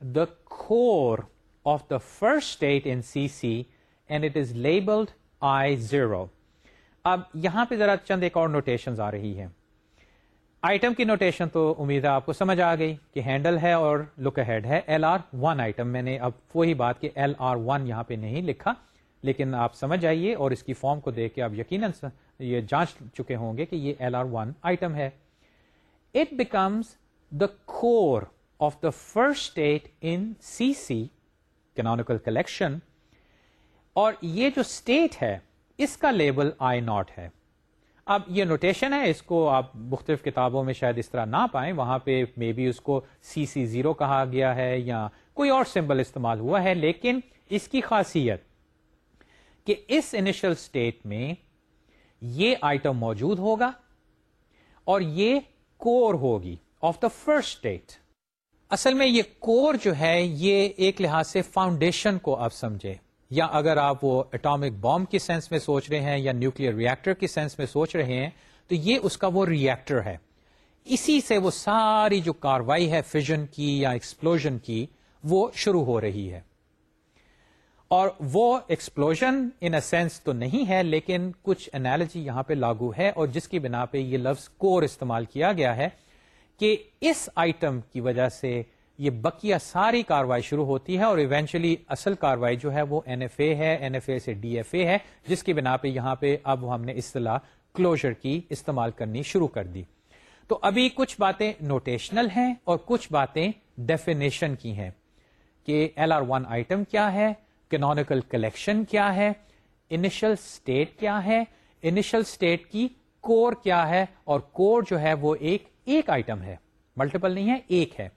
the core of the first state in C C and it is labeled I zero اب یہاں پہ ذرا چند ایک اور نوٹیشن آ رہی ہے آئٹم کی نوٹیشن تو امید ہے آپ کو سمجھ آ گئی کہ ہینڈل ہے اور لک ہیڈ ہے۔ ایل آر ون آئٹم میں نے اب وہی بات کہ ایل آر ون یہاں پہ نہیں لکھا، لیکن آپ سمجھ آئیے اور اس کی فارم کو دیکھ کے آپ یقیناً یہ جانچ چکے ہوں گے کہ یہ ایل آر ون آئٹم ہے۔ It becomes the core of the first state in C C canonical collection اور یہ جو اسٹیٹ ہے، اس کا لیبل آئی ناٹ ہے۔ اب یہ نوٹیشن ہے، اس کو آپ مختلف کتابوں میں شاید اس طرح نہ پائیں۔ وہاں پہ مے بی اس کو سی سی زیرو کہا گیا ہے یا کوئی اور سمبل استعمال ہوا ہے، لیکن اس کی خاصیت کہ اس انیشل اسٹیٹ میں یہ آئٹم موجود ہوگا اور یہ کور ہوگی آف دا فرسٹ اسٹیٹ اصل میں یہ کور جو ہے، یہ ایک لحاظ سے فاؤنڈیشن کو آپ سمجھے یا اگر آپ وہ اٹامک بامب کی سینس میں سوچ رہے ہیں یا نیوکل ریئیکٹر کی سینس میں سوچ رہے ہیں، تو یہ اس کا وہ ریئیکٹر ہے۔ اسی سے وہ ساری جو کاروائی ہے فیژن کی یا ایکسپلوژن کی، وہ شروع ہو رہی ہے۔ اور وہ ایکسپلوژن ان اے سینس تو نہیں ہے، لیکن کچھ انالوجی یہاں پہ لاگو ہے اور جس کی بنا پہ یہ لفظ کور استعمال کیا گیا ہے کہ اس آئٹم کی وجہ سے یہ بقیہ ساری کاروائی شروع ہوتی ہے اور ایونچولی اصل کاروائی جو ہے وہ این ایف اے ہے این ایف اے سے ڈی ایف اے ہے، جس کی بنا پہ یہاں پہ اب ہم نے اصطلاح کلوجر کی استعمال کرنی شروع کر دی۔ تو ابھی کچھ باتیں نوٹیشنل ہیں اور کچھ باتیں ڈیفینیشن کی ہیں کہ ایل آر ون آئٹم کیا ہے کینونیکل کلیکشن کیا ہے انیشل اسٹیٹ کیا ہے انیشل اسٹیٹ کی کور کیا ہے اور کور جو ہے وہ ایک ایک آئٹم ہے۔ ملٹیپل نہیں ہے، ایک ہے۔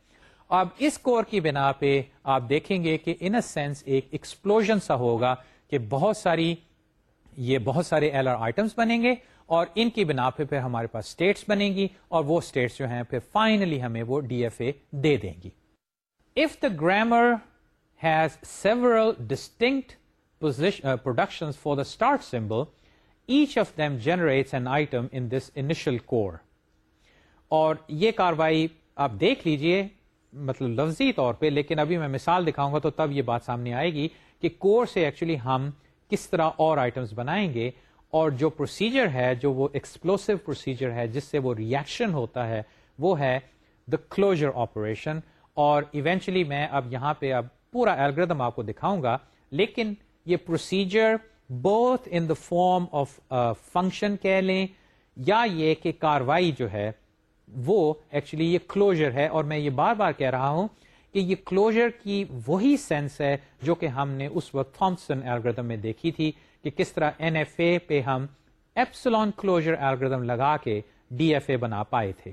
اب اس کور کی بنا پہ آپ دیکھیں گے کہ ان سینس ایک ایکسپلوژن سا ہوگا کہ بہت ساری یہ بہت سارے ایل آر آئٹمس بنیں گے اور ان کی بنا پہ پھر ہمارے پاس اسٹیٹس بنیں گی اور وہ اسٹیٹس جو ہیں پھر فائنلی ہمیں وہ ڈی ایف اے دے دیں گی۔ If the grammar has several distinct production for the start symbol each of them generates an item in this initial core اور یہ کاروائی آپ دیکھ لیجیے مطلب لفظی طور پہ، لیکن ابھی میں مثال دکھاؤں گا تو تب یہ بات سامنے آئے گی کہ کور سے ایکچولی ہم کس طرح اور آئٹمس بنائیں گے اور جو پروسیجر ہے، جو وہ ایکسپلوسو پروسیجر ہے، جس سے وہ ریئیکشن ہوتا ہے، وہ ہے دا کلوجر آپریشن اور ایونچولی میں اب یہاں پہ اب پورا الگریدم آپ کو دکھاؤں گا، لیکن یہ procedure both in the form of function کہہ لیں یا یہ کہ کاروائی جو ہے وہ ایکچولی یہ کلوجر ہے اور میں یہ بار بار کہہ رہا ہوں کہ یہ کلوجر کی وہی سینس ہے جو کہ ہم نے اس وقت تھامسن ایلگردم میں دیکھی تھی کہ کس طرح این ایف اے پہ ہم ایپسلون کلوجر ایلگردم لگا کے ڈی ایف اے بنا پائے تھے۔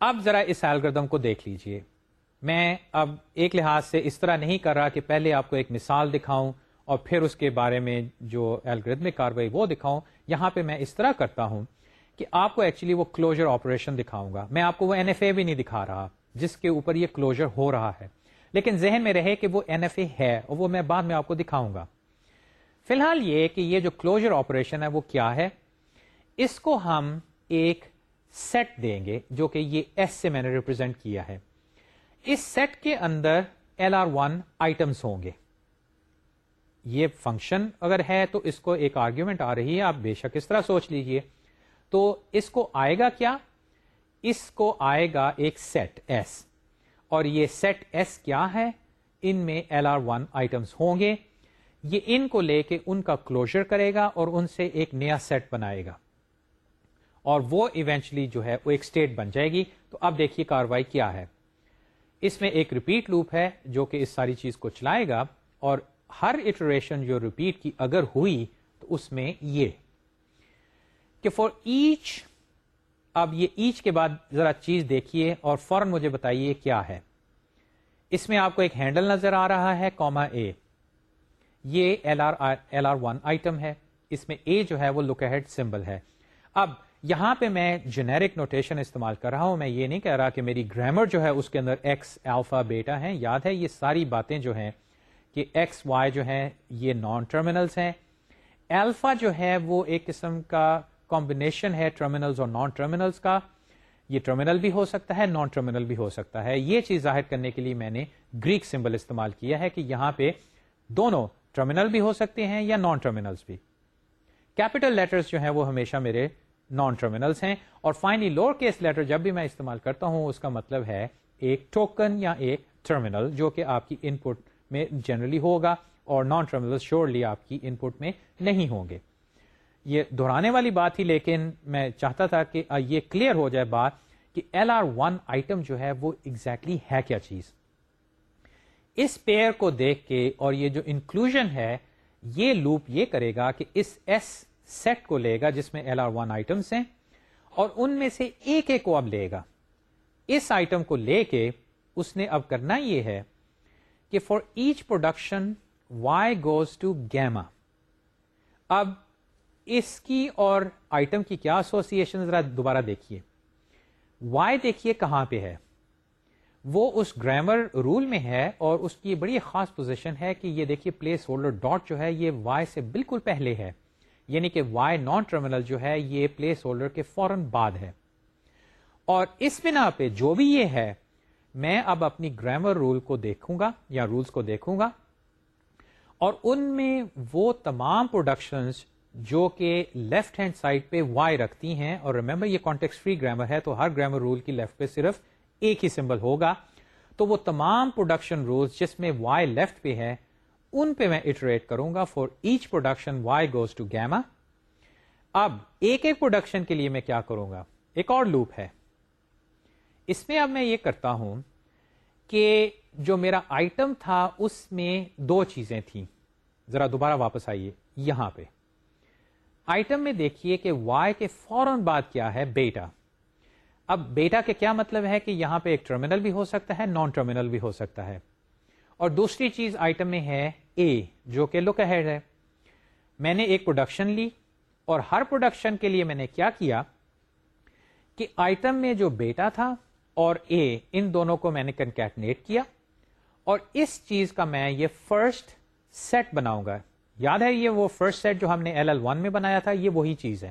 اب ذرا اس ایلگردم کو دیکھ لیجیے۔ میں اب ایک لحاظ سے اس طرح نہیں کر رہا کہ پہلے آپ کو ایک مثال دکھاؤں اور پھر اس کے بارے میں جو ایلگردمک کاروائی وہ دکھاؤں۔ یہاں پہ میں اس طرح کرتا ہوں۔ کہ آپ کو ایکچولی وہ کلوجر آپریشن دکھاؤں گا۔ میں آپ کو وہ این ایف اے بھی نہیں دکھا رہا، جس کے اوپر یہ کلوجر ہو رہا ہے۔ لیکن ذہن میں رہے کہ وہ این ایف اے ہے اور وہ میں بعد میں آپ کو دکھاؤں گا۔ فی الحال یہ کہ یہ جو کلوجر آپریشن ہے وہ کیا ہے؟ اس کو ہم ایک سیٹ دیں گے جو کہ یہ ایس سے میں نے ریپرزینٹ کیا ہے۔ اس سیٹ کے اندر ایل آر ون آئٹمس ہوں گے۔ یہ فنکشن اگر ہے تو اس کو ایک آرگیومنٹ آ رہی ہے، آپ بے شک اس طرح سوچ لیجیے۔ تو اس کو آئے گا کیا؟ اس کو آئے گا ایک سیٹ ایس اور یہ سیٹ ایس کیا ہے؟ ان میں ایل آر ون آئٹمس ہوں گے. یہ ان کو لے کے ان کا کلوجر کرے گا اور ان سے ایک نیا سیٹ بنائے گا. اور وہ ایونچلی جو ہے وہ ایک اسٹیٹ بن جائے گی. تو اب دیکھیے کاروائی کیا ہے. اس میں ایک ریپیٹ لوپ ہے جو کہ اس ساری چیز کو چلائے گا اور ہر اٹریشن جو ریپیٹ کی اگر ہوئی تو اس میں یہ کہ فار ایچ اب یہ ایچ کے بعد ذرا چیز دیکھیے اور فوراً مجھے بتائیے کیا ہے۔ اس میں آپ کو ایک ہینڈل نظر آ رہا ہے کوما اے یہ L R L R one item ہے۔ اس میں اے جو ہے وہ لوکیٹ سمبل ہے۔ اب یہاں پہ میں جنیرک نوٹیشن استعمال کر رہا ہوں۔ میں یہ نہیں کہہ رہا کہ میری گرامر جو ہے اس کے اندر ایکس الفا بیٹا ہے یاد ہے یہ ساری باتیں جو ہیں کہ ایکس وائی جو ہے یہ نان ٹرمینلس ہیں۔ الفا جو ہے وہ ایک قسم کا کمبینیشن ہے ٹرمینلز اور نان ٹرمینلز کا یہ ٹرمینل بھی ہو سکتا ہے نان ٹرمینل بھی ہو سکتا ہے۔ یہ چیز ظاہر کرنے کے لیے میں نے گریک سمبل استعمال کیا ہے کہ یہاں پہ دونوں ٹرمینل بھی ہو سکتے ہیں یا نان ٹرمینلس بھی۔ کیپیٹل لیٹرز جو ہیں وہ ہمیشہ میرے نان ٹرمینلس ہیں۔ اور فائنلی لوور کیس لیٹر جب بھی میں استعمال کرتا ہوں، اس کا مطلب ہے ایک ٹوکن یا ایک ٹرمینل جو کہ آپ کی ان پٹ میں جنرلی ہوگا اور نان ٹرمینل شیورلی آپ کی ان پٹ میں نہیں ہوں گے۔ یہ دہرانے والی بات ہی لیکن میں چاہتا تھا کہ یہ کلیئر ہو جائے بات کہ ایل آر ون آئٹم جو ہے وہ ایگزیکٹلی exactly ہے کیا چیز۔ اس پیئر کو دیکھ کے اور یہ جو انکلوژ ہے، یہ لوپ یہ کرے گا کہ اس ایس سیٹ کو لے گا جس میں ایل آر ون آئٹمس ہیں اور ان میں سے ایک ایک کو اب لے گا۔ اس آئٹم کو لے کے اس نے اب کرنا یہ ہے کہ for each production Y goes to gamma اب اس کی اور آئٹم کی کیا ایسوسیشن ذرا دوبارہ دیکھیے۔ وائی دیکھیے کہاں پہ ہے۔ وہ اس گرامر رول میں ہے اور اس کی بڑی خاص پوزیشن ہے کہ یہ دیکھیے پلیس ہولڈر ڈاٹ جو ہے یہ وائی سے بالکل پہلے ہے۔ یعنی کہ وائی نان ٹرمینل جو ہے یہ پلیس ہولڈر کے فوراً بعد ہے۔ اور اس بنا پہ جو بھی یہ ہے، میں اب اپنی گرامر رول کو دیکھوں گا یا رولس کو دیکھوں گا۔ اور ان میں وہ تمام پروڈکشنز جو کہ لیفٹ ہینڈ سائڈ پہ وائی رکھتی ہیں۔ اور ریمبر یہ کانٹیکس فری گرامر ہے، تو ہر گرامر رول کی لیفٹ پہ صرف ایک ہی سمبل ہوگا۔ تو وہ تمام پروڈکشن رولس جس میں وائی لیفٹ پہ ہے، ان پہ میں اٹریٹ کروں گا۔ For each production Y goes to gamma اب ایک ایک پروڈکشن کے لیے میں کیا کروں گا؟ ایک اور لوپ ہے۔ اس میں اب میں یہ کرتا ہوں کہ جو میرا آئٹم تھا، اس میں دو چیزیں تھیں۔ ذرا دوبارہ واپس آئیے۔ یہاں پہ۔ آئٹم میں دیکھیے کہ وائی کے فوراً بعد کیا ہے بیٹا اب بیٹا کے کیا مطلب ہے کہ یہاں پہ ایک ٹرمینل بھی ہو سکتا ہے نان ٹرمینل بھی ہو سکتا ہے۔ اور دوسری چیز آئٹم میں ہے اے جو کہ لک ہیڈ ہے۔ میں نے ایک پروڈکشن لی اور ہر پروڈکشن کے لیے میں نے کیا کیا کہ آئٹم میں جو بیٹا تھا اور اے ان دونوں کو میں نے کنکیٹنیٹ کیا اور اس چیز کا میں یہ فرسٹ سیٹ بناؤں گا۔ یاد ہے یہ وہ فرسٹ سیٹ جو ہم نے ایل ایل ون میں بنایا تھا، یہ وہی چیز ہے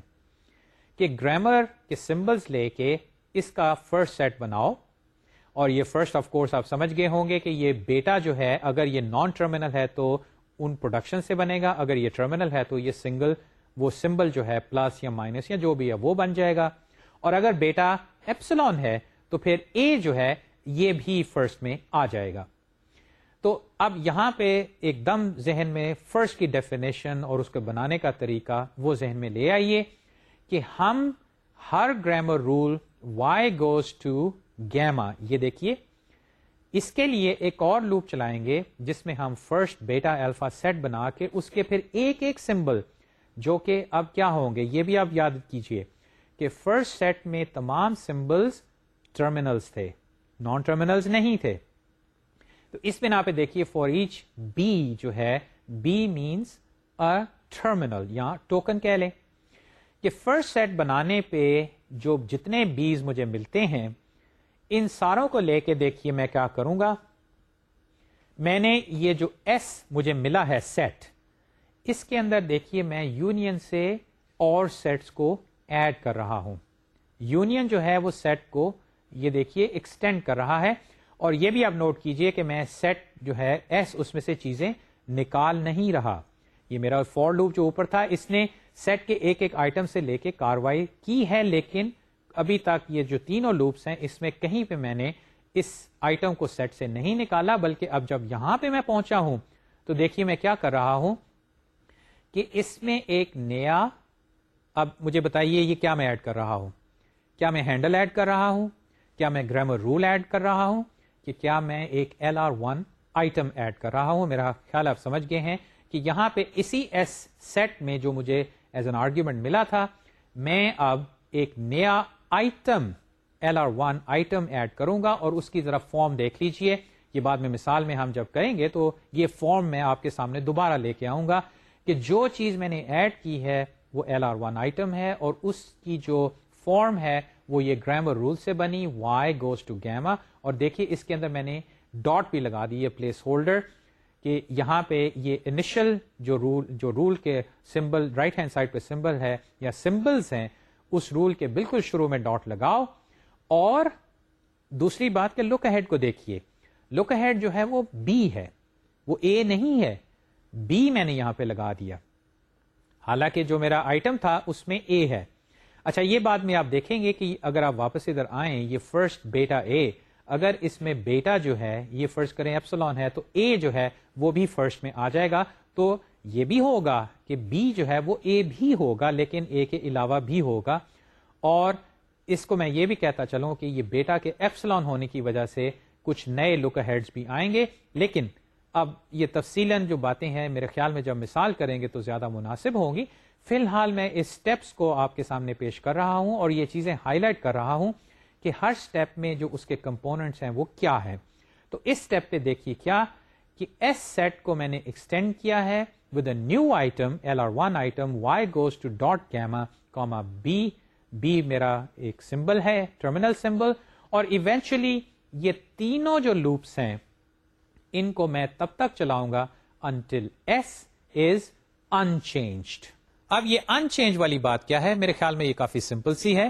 کہ گرامر کے سمبلس لے کے اس کا فرسٹ سیٹ بناؤ۔ اور یہ فرسٹ آف کورس آپ سمجھ گئے ہوں گے کہ یہ بیٹا جو ہے، اگر یہ نان ٹرمینل ہے تو ان پروڈکشن سے بنے گا، اگر یہ ٹرمینل ہے تو یہ سنگل وہ سمبل جو ہے پلس یا مائنس یا جو بھی ہے، وہ بن جائے گا۔ اور اگر بیٹا ایپسلون ہے تو پھر اے جو ہے، یہ بھی فرسٹ میں آ جائے گا۔ تو اب یہاں پہ ایک دم ذہن میں فرسٹ کی ڈیفینیشن اور اس کو بنانے کا طریقہ وہ ذہن میں لے آئیے کہ ہم ہر grammar rule Y goes to gamma یہ دیکھیے، اس کے لیے ایک اور لوپ چلائیں گے جس میں ہم فرسٹ بیٹا الفا سیٹ بنا کے اس کے پھر ایک ایک سمبل جو کہ اب کیا ہوں گے؟ یہ بھی آپ یاد کیجیے کہ فرسٹ سیٹ میں تمام سمبلس ٹرمینلس تھے نان ٹرمینلس نہیں تھے۔ تو اس بنا پہ دیکھیے فور ایچ بی جو ہے بی مینس ا ٹرمینل یا ٹوکن کہہ لیں کہ فرسٹ سیٹ بنانے پہ جو جتنے بیز مجھے ملتے ہیں، ان ساروں کو لے کے دیکھیے میں کیا کروں گا؟ میں نے یہ جو ایس مجھے ملا ہے سیٹ اس کے اندر دیکھیے میں یونین سے اور سیٹس کو ایڈ کر رہا ہوں۔ یونین جو ہے وہ سیٹ کو یہ دیکھیے ایکسٹینڈ کر رہا ہے۔ اور یہ بھی آپ نوٹ کیجیے کہ میں سیٹ جو ہے ایس اس میں سے چیزیں نکال نہیں رہا۔ یہ میرا فور لوپ جو اوپر تھا، اس نے سیٹ کے ایک ایک آئٹم سے لے کے کاروائی کی ہے، لیکن ابھی تک یہ جو تینوں لوپس ہیں، اس میں کہیں پہ میں نے اس آئٹم کو سیٹ سے نہیں نکالا، بلکہ اب جب یہاں پہ میں پہنچا ہوں، تو دیکھیے میں کیا کر رہا ہوں کہ اس میں ایک نیا، اب مجھے بتائیے یہ کیا میں ایڈ کر رہا ہوں؟ کیا میں ہینڈل ایڈ کر رہا ہوں؟ کیا میں گرامر رول ایڈ کر رہا ہوں؟ کہ کیا میں ایک L R one item add کر رہا ہوں؟ میرا خیال آپ سمجھ گئے ہیں کہ یہاں پہ اسی ایس سیٹ میں جو مجھے ایز این آرگیومنٹ ملا تھا، میں اب ایک نیا item L R one item add کروں گا اور اس کی ذرا فارم دیکھ لیجیے۔ یہ بعد میں مثال میں ہم جب کریں گے تو یہ فارم میں آپ کے سامنے دوبارہ لے کے آؤں گا کہ جو چیز میں نے ایڈ کی ہے وہ ایل آر ون آئٹم ہے اور اس کی جو فارم ہے وہ یہ گرامر رول سے بنی وائی گوز ٹو گیما اور دیکھیے اس کے اندر میں نے ڈاٹ بھی لگا دی ہے پلیس ہولڈر کہ یہاں پہ یہ انیشل جو رول جو رول کے سمبل رائٹ ہینڈ سائڈ پہ سمبل ہے یا سمبلس ہیں، اس رول کے بالکل شروع میں ڈاٹ لگاؤ اور دوسری بات کہ لک ہیڈ کو دیکھیے۔ لک ہیڈ جو ہے وہ بی ہے، وہ اے نہیں ہے بی میں نے یہاں پہ لگا دیا۔ حالانکہ جو میرا آئٹم تھا، اس میں اے ہے۔ اچھا یہ بات میں آپ دیکھیں گے کہ اگر آپ واپس ادھر آئیں، یہ فرسٹ بیٹا اے اگر اس میں بیٹا جو ہے یہ فرسٹ کریں ایپسلون ہے تو اے جو ہے وہ بھی فرسٹ میں آ جائے گا تو یہ بھی ہوگا کہ بی جو ہے وہ اے بھی ہوگا لیکن اے کے علاوہ بھی ہوگا اور اس کو میں یہ بھی کہتا چلوں کہ یہ بیٹا کے ایپسلون ہونے کی وجہ سے کچھ نئے لک ہیڈز بھی آئیں گے لیکن اب یہ تفصیل جو باتیں ہیں میرے خیال میں جب مثال کریں گے تو زیادہ مناسب ہوں گی۔ فی الحال میں اس اسٹیپس کو آپ کے سامنے پیش کر رہا ہوں اور یہ چیزیں ہائی لائٹ کر رہا ہوں۔ کہ ہر اسٹیپ میں جو اس کے کمپوننٹس ہیں وہ کیا ہے تو اس اسٹیپ پہ دیکھیے کیا کہ ایس سیٹ کو میں نے ایکسٹینڈ کیا ہے with a new item L R one item Y goes to dot gamma comma B B میرا ایک سمبل ہے ٹرمینل سمبل اور ایونچولی یہ تینوں جو لوپس ہیں، ان کو میں تب تک چلاؤں گا انٹل ایس از انچینجڈ اب یہ ان چینج والی بات کیا ہے؟ میرے خیال میں یہ کافی سمپل سی ہے۔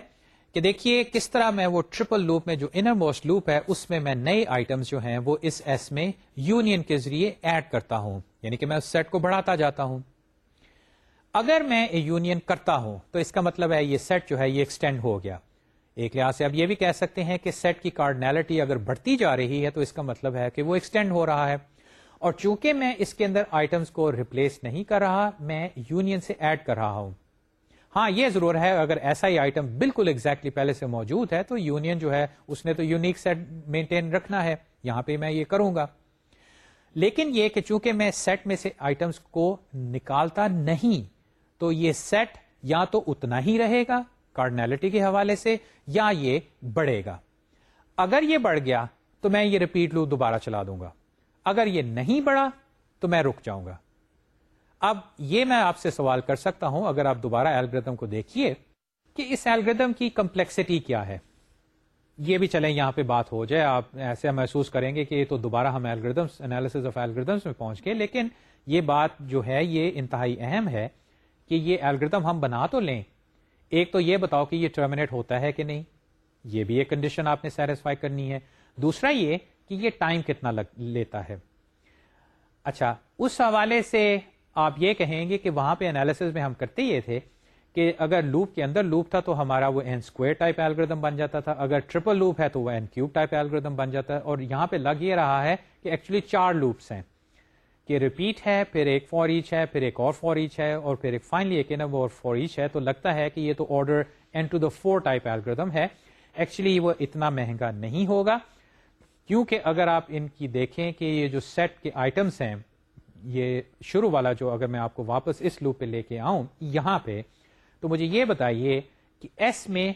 کہ دیکھیے کس طرح میں وہ ٹریپل لوپ میں جو انر موسٹ لوپ ہے، اس میں میں نئے آئٹمس جو ہیں، وہ اس ایس میں یونین کے ذریعے ایڈ کرتا ہوں۔ یعنی کہ میں اس سیٹ کو بڑھاتا جاتا ہوں۔ اگر میں یونین کرتا ہوں، تو اس کا مطلب ہے یہ سیٹ جو ہے، یہ ایکسٹینڈ ہو گیا۔ ایک لحاظ سے اب یہ بھی کہہ سکتے ہیں کہ سیٹ کی کارڈنیلٹی اگر بڑھتی جا رہی ہے، تو اس کا مطلب ہے کہ وہ ایکسٹینڈ ہو رہا ہے۔ اور چونکہ میں اس کے اندر آئٹمس کو ریپلیس نہیں کر رہا، میں یونین سے ایڈ کر رہا ہوں۔ ہاں یہ ضرور ہے، اگر ایسا ہی آئٹم بالکل ایگزیکٹلی پہلے سے موجود ہے، تو یونین جو ہے، اس نے تو یونیک سیٹ مینٹین رکھنا ہے۔ یہاں پہ میں یہ کروں گا۔ لیکن یہ کہ چونکہ میں سیٹ میں سے آئٹمس کو نکالتا نہیں، تو یہ سیٹ یا تو اتنا ہی رہے گا کارڈنیلٹی کے حوالے سے، یا یہ بڑھے گا۔ اگر یہ بڑھ گیا، تو میں یہ ریپیٹ لو دوبارہ چلا دوں گا۔ اگر یہ نہیں بڑھا، تو میں رک جاؤں گا۔ اب یہ میں آپ سے سوال کر سکتا ہوں، اگر آپ دوبارہ ایلگردم کو دیکھیے کہ اس ایلگردم کی کمپلیکسٹی کیا ہے۔ یہ بھی چلیں، یہاں پہ بات ہو جائے۔ آپ ایسے محسوس کریں گے کہ یہ تو دوبارہ ہم ایلگردمس انالیس آف ایلگردمس میں پہنچ گئے، لیکن یہ بات جو ہے، یہ انتہائی اہم ہے کہ یہ ایلگردم ہم بنا تو لیں۔ ایک تو یہ بتاؤ کہ یہ ٹرمینیٹ ہوتا ہے کہ نہیں۔ یہ بھی ایک کنڈیشن آپ نے سیٹسفائی کرنی ہے۔ دوسرا یہ کہ یہ ٹائم کتنا لیتا ہے۔ اچھا اس حوالے سے آپ یہ کہیں گے کہ وہاں پہ انالیس میں ہم کرتے یہ تھے کہ اگر لوپ کے اندر لوپ تھا تو ہمارا وہ این اسکوئر ٹائپ ایلگردم بن جاتا تھا، اگر ٹریپل لوپ ہے تو وہ این کیوب ٹائپ ایلگردم بن جاتا ہے، اور یہاں پہ لگ یہ رہا ہے کہ ایکچولی چار لوپس ہیں، کہ ریپیٹ ہے، پھر ایک فور ایچ ہے، پھر ایک اور فور ایچ ہے، اور پھر ایک فائنلی ایک اور فور ایچ ہے، تو لگتا ہے کہ یہ تو order N to the four type algorithm ہے۔ ایکچولی وہ اتنا مہنگا نہیں ہوگا، کیونکہ اگر آپ ان کی دیکھیں کہ یہ جو سیٹ کے آئٹمس ہیں یہ شروع والا جو اگر میں آپ کو واپس اس لوپ پہ لے کے آؤں یہاں پہ، تو مجھے یہ بتائیے کہ ایس میں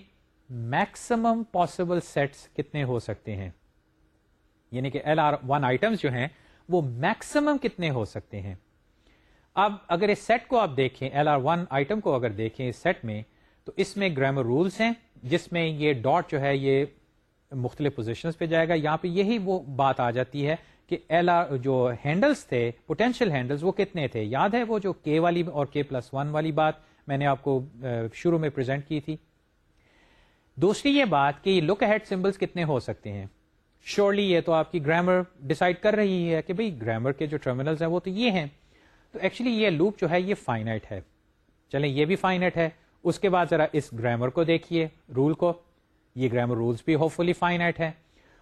میکسیمم پاسبل سیٹس کتنے ہو سکتے ہیں؟ یعنی کہ ایل آر ون آئٹمس جو ہیں، وہ میکسیمم کتنے ہو سکتے ہیں؟ اب اگر اس سیٹ کو آپ دیکھیں ایل آر ون آئٹم کو اگر دیکھیں اس سیٹ میں، تو اس میں گرامر رولس ہیں، جس میں یہ ڈاٹ جو ہے، یہ مختلف پوزیشن پہ جائے گا، یہاں پہ یہی وہ بات آ جاتی ہے کہ ایل آر جو ہینڈلس تھے پوٹینشیل ہینڈلس وہ کتنے تھے؟ یاد ہے وہ جو کے والی اور کے پلس ون والی بات میں نے آپ کو شروع میں پرزینٹ کی تھی؟ دوسری یہ بات کہ یہ لک ہیڈ سمبلس کتنے ہو سکتے ہیں؟ شیورلی یہ تو آپ کی گرامر ڈسائڈ کر رہی ہے کہ بھائی گرامر کے جو ٹرمینلس ہیں وہ تو یہ ہیں۔ تو ایکچولی یہ لوپ جو ہے یہ فائنائٹ ہے۔ چلیں یہ بھی فائنائٹ ہے۔ اس کے بعد ذرا اس گرامر کو دیکھیے رول کو۔ یہ گرامر رولس بھی ہوپ فلی فائنائٹ ہے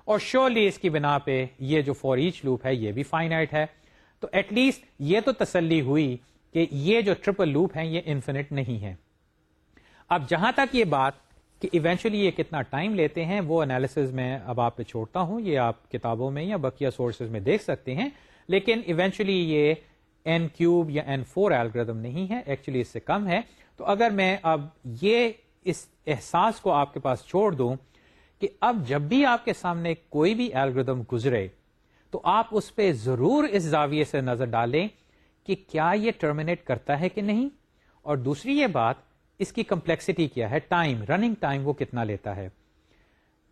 اور شیورلی اس کی بنا پہ یہ جو فور ایچ لوپ ہے، یہ بھی فائنائٹ ہے. تو ایٹ لیسٹ یہ تو تسلی ہوئی کہ یہ جو ٹریپل لوپ ہیں، یہ انفینٹ نہیں ہے اب جہاں تک یہ بات کہ ایونچولی یہ کتنا ٹائم لیتے ہیں، وہ انالیس میں اب آپ پہ چھوڑتا ہوں. یہ آپ کتابوں میں یا بقیہ سورسز میں دیکھ سکتے ہیں. لیکن ایونچولی یہ این کیوب یا این فور ایلگردم نہیں ہے. ایکچولی اس سے کم ہے. تو اگر میں اب یہ اس احساس کو آپ کے پاس چھوڑ دوں کہ اب جب بھی آپ کے سامنے کوئی بھی الگریدم گزرے، تو آپ اس پہ ضرور اس زاویے سے نظر ڈالیں کہ کیا یہ ٹرمینیٹ کرتا ہے کہ نہیں؟ اور دوسری یہ بات، اس کی کمپلیکسٹی کیا ہے؟ ٹائم رننگ ٹائم وہ کتنا لیتا ہے؟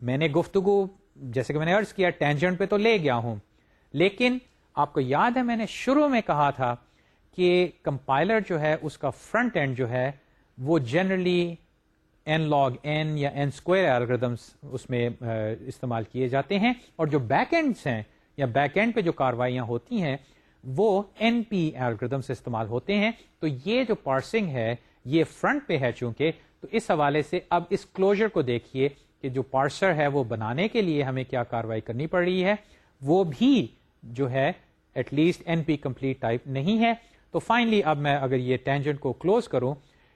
میں نے گفتگو، جیسے کہ میں نے ارض کیا ٹینجنٹ پہ تو لے گیا ہوں، لیکن آپ کو یاد ہے میں نے شروع میں کہا تھا کہ کمپائلر جو ہے، اس کا فرنٹ اینڈ جو ہے، وہ جنرلی این لاگ این یا این اسکوئر الگریدمس اس میں استعمال کیے جاتے ہیں اور جو بیک اینڈس ہیں یا بیک اینڈ پہ جو کاروائیاں ہوتی ہیں، وہ این پی ایلگردم سے استعمال ہوتے ہیں۔ تو یہ جو پارسنگ ہے، یہ فرنٹ پہ ہے چونکہ، تو اس حوالے سے اب اس کلوجر کو دیکھیے کہ جو پارسر ہے وہ بنانے کے لیے ہمیں کیا کاروائی کرنی پڑ رہی ہے۔ وہ بھی جو ہے at least N P complete type نہیں ہے۔ تو فائنلی اب میں اگر یہ ٹینجنٹ کو کلوز کروں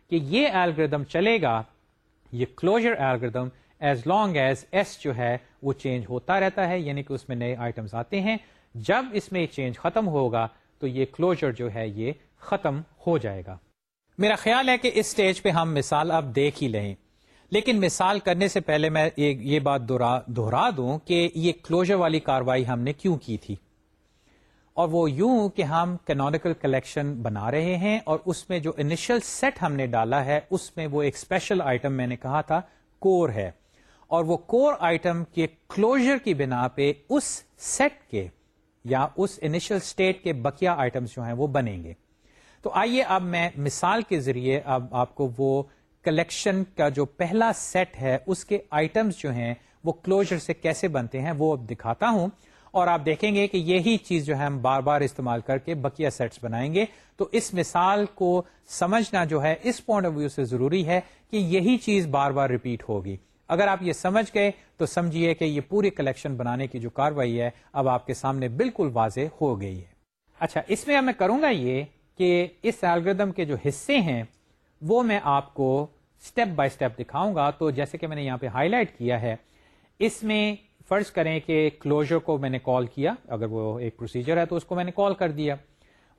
کہ یہ ایلگردم چلے گا یہ closure algorithm as long as S جو ہے، وہ چینج ہوتا رہتا ہے یعنی کہ اس میں نئے آئٹمس آتے ہیں۔ جب اس میں چینج ختم ہوگا، تو یہ کلوجر جو ہے، یہ ختم ہو جائے گا۔ میرا خیال ہے کہ اس سٹیج پہ ہم مثال اب دیکھ ہی لیں۔ لیکن مثال کرنے سے پہلے میں یہ بات دوہرا دوں کہ یہ کلوجر والی کاروائی ہم نے کیوں کی تھی؟ اور وہ یوں کہ ہم کینونیکل کلیکشن بنا رہے ہیں اور اس میں جو انیشل سیٹ ہم نے ڈالا ہے، اس میں وہ ایک اسپیشل آئٹم میں نے کہا تھا کور ہے۔ اور وہ کور آئٹم کے کلوجر کی بنا پہ اس سیٹ کے یا اس انیشل اسٹیٹ کے بکیا آئٹمس جو ہیں وہ بنیں گے۔ تو آئیے اب میں مثال کے ذریعے اب آپ کو وہ کلیکشن کا جو پہلا سیٹ ہے، اس کے آئٹمس جو ہیں وہ کلوجر سے کیسے بنتے ہیں وہ اب دکھاتا ہوں۔ اور آپ دیکھیں گے کہ یہی چیز جو ہے ہم بار بار استعمال کر کے بکیا سیٹس بنائیں گے۔ تو اس مثال کو سمجھنا جو ہے اس پوائنٹ آف ویو سے ضروری ہے کہ یہی چیز بار بار ریپیٹ ہوگی۔ اگر آپ یہ سمجھ گئے تو سمجھیے کہ یہ پوری کلیکشن بنانے کی جو کاروائی ہے اب آپ کے سامنے بالکل واضح ہو گئی ہے۔ اچھا اس میں میں کروں گا یہ کہ اس الگریدم کے جو حصے ہیں وہ میں آپ کو اسٹیپ بائی اسٹیپ دکھاؤں گا۔ تو جیسے کہ میں نے یہاں پہ ہائی لائٹ کیا ہے، اس میں فرض کریں کہ کلوجر کو میں نے کال کیا، اگر وہ ایک پروسیجر ہے تو اس کو میں نے کال کر دیا۔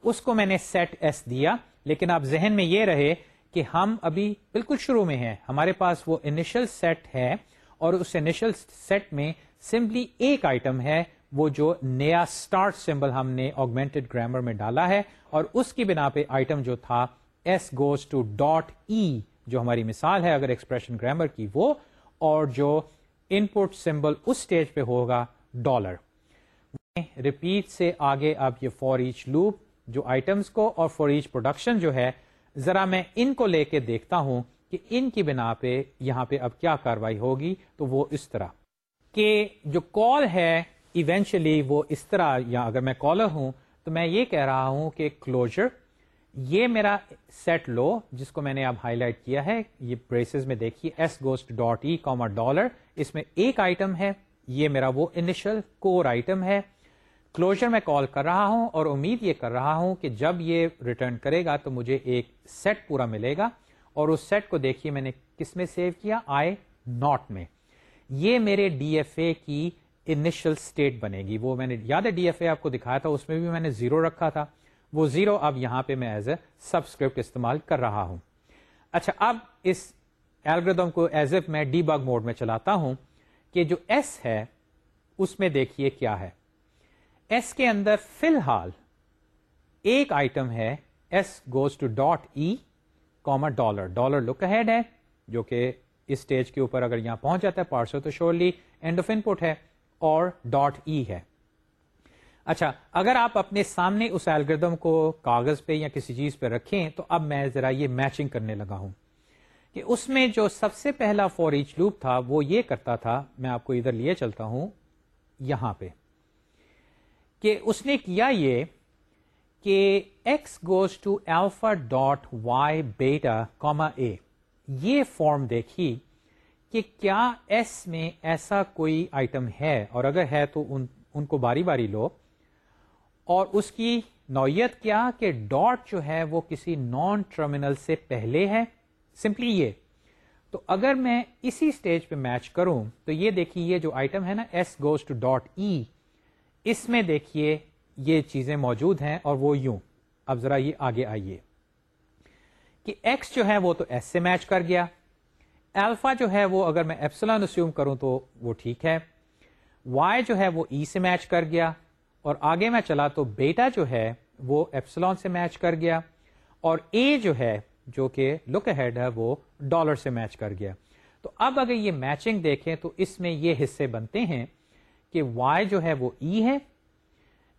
اس کو میں نے سیٹ ایس دیا، لیکن آپ ذہن میں یہ رہے کہ ہم ابھی بالکل شروع میں ہیں۔ ہمارے پاس وہ انیشل سیٹ ہے اور اس انیشل سیٹ میں سمپلی ایک آئٹم ہے، وہ جو نیا اسٹارٹ سمبل ہم نے آگمنٹڈ گرامر میں ڈالا ہے، اور اس کی بنا پہ آئٹم جو تھا S goes to dot E جو ہماری مثال ہے اگر ایکسپریشن گرامر کی وہ، اور جو ان پٹ سمبل اس اسٹیج پہ ہوگا ڈالر ریپیٹ سے آگے اب یہ فور ایچ لوپ جو آئٹمس کو اور فور ایچ پروڈکشن جو ہے، ذرا میں ان کو لے کے دیکھتا ہوں کہ ان کی بنا پہ یہاں پہ اب کیا کاروائی ہوگی، تو وہ اس طرح. کہ جو کال ہے ایونچلی وہ اس طرح، یا اگر میں کالر ہوں، تو میں یہ کہہ رہا ہوں کہ کلوجر یہ میرا سیٹ لو، جس کو میں نے اب ہائی لائٹ کیا ہے، یہ بریسز میں دیکھیے S goes to dot E comma dollar اس میں ایک آئٹم ہے، یہ میرا وہ انیشل کور آئٹم ہے۔ کلوجر میں کال کر رہا ہوں اور امید یہ کر رہا ہوں کہ جب یہ ریٹرن کرے گا تو مجھے ایک سیٹ پورا ملے گا۔ اور اس سیٹ کو دیکھیے، میں نے کس میں سیو کیا؟ آئی ناٹ میں۔ یہ میرے ڈی ایف اے کی انیشل اسٹیٹ بنے گی۔ وہ میں نے، یاد ہے ڈی ایف اے آپ کو دکھایا تھا، اس میں بھی میں نے زیرو رکھا تھا۔ وہ زیرو اب یہاں پہ میں ایز اے سبسکرپٹ استعمال کر رہا ہوں۔ اچھا اب اس ایلگردم کو ایز اف میں ڈی باگ موڈ میں چلاتا ہوں کہ جو ایس ہے، اس میں دیکھیے کیا ہے۔ ایس کے اندر فی الحال ایک آئٹم ہے S goes to dot E comma dollar dollar lookahead ہے، جو کہ اس اسٹیج کے اوپر اگر یہاں پہنچ جاتا ہے پارسل تو surely end of input ہے، اور ڈاٹ ای e ہے۔ اچھا اگر آپ اپنے سامنے اس ایلگردم کو کاغذ پہ یا کسی چیز پہ رکھیں تو اب میں ذرا یہ میچنگ کرنے لگا ہوں کہ اس میں جو سب سے پہلا فور ایچ لوپ تھا وہ یہ کرتا تھا میں آپ کو ادھر لیے چلتا ہوں یہاں پہ کہ اس نے کیا یہ کہ X goes to alpha dot Y beta comma a یہ فارم دیکھی کہ کیا ایس میں ایسا کوئی آئٹم ہے اور اگر ہے تو ان, ان کو باری باری لو۔ اور اس کی نوعیت کیا کہ ڈاٹ جو ہے وہ کسی نان ٹرمینل سے پہلے ہے؟ سمپلی یہ. تو اگر میں اسی اسٹیج پہ میچ کروں، تو یہ دیکھیے یہ جو آئٹم ہے نا S goes to dot E اس میں دیکھیے یہ چیزیں موجود ہیں اور وہ یوں. اب ذرا یہ آگے آئیے. کہ ایکس جو ہے وہ تو ایس سے میچ کر گیا. الفا جو ہے وہ اگر میں ایپسلان اسیوم کروں تو وہ ٹھیک ہے. وائی جو ہے وہ ای e سے میچ کر گیا. اور آگے میں چلا تو بیٹا جو ہے وہ ایپسلون سے میچ کر گیا اور اے جو ہے جو کہ لک ہیڈ ہے وہ ڈالر سے میچ کر گیا۔ تو اب اگر یہ میچنگ دیکھیں تو اس میں یہ حصے بنتے ہیں کہ وائی جو ہے وہ ای e ہے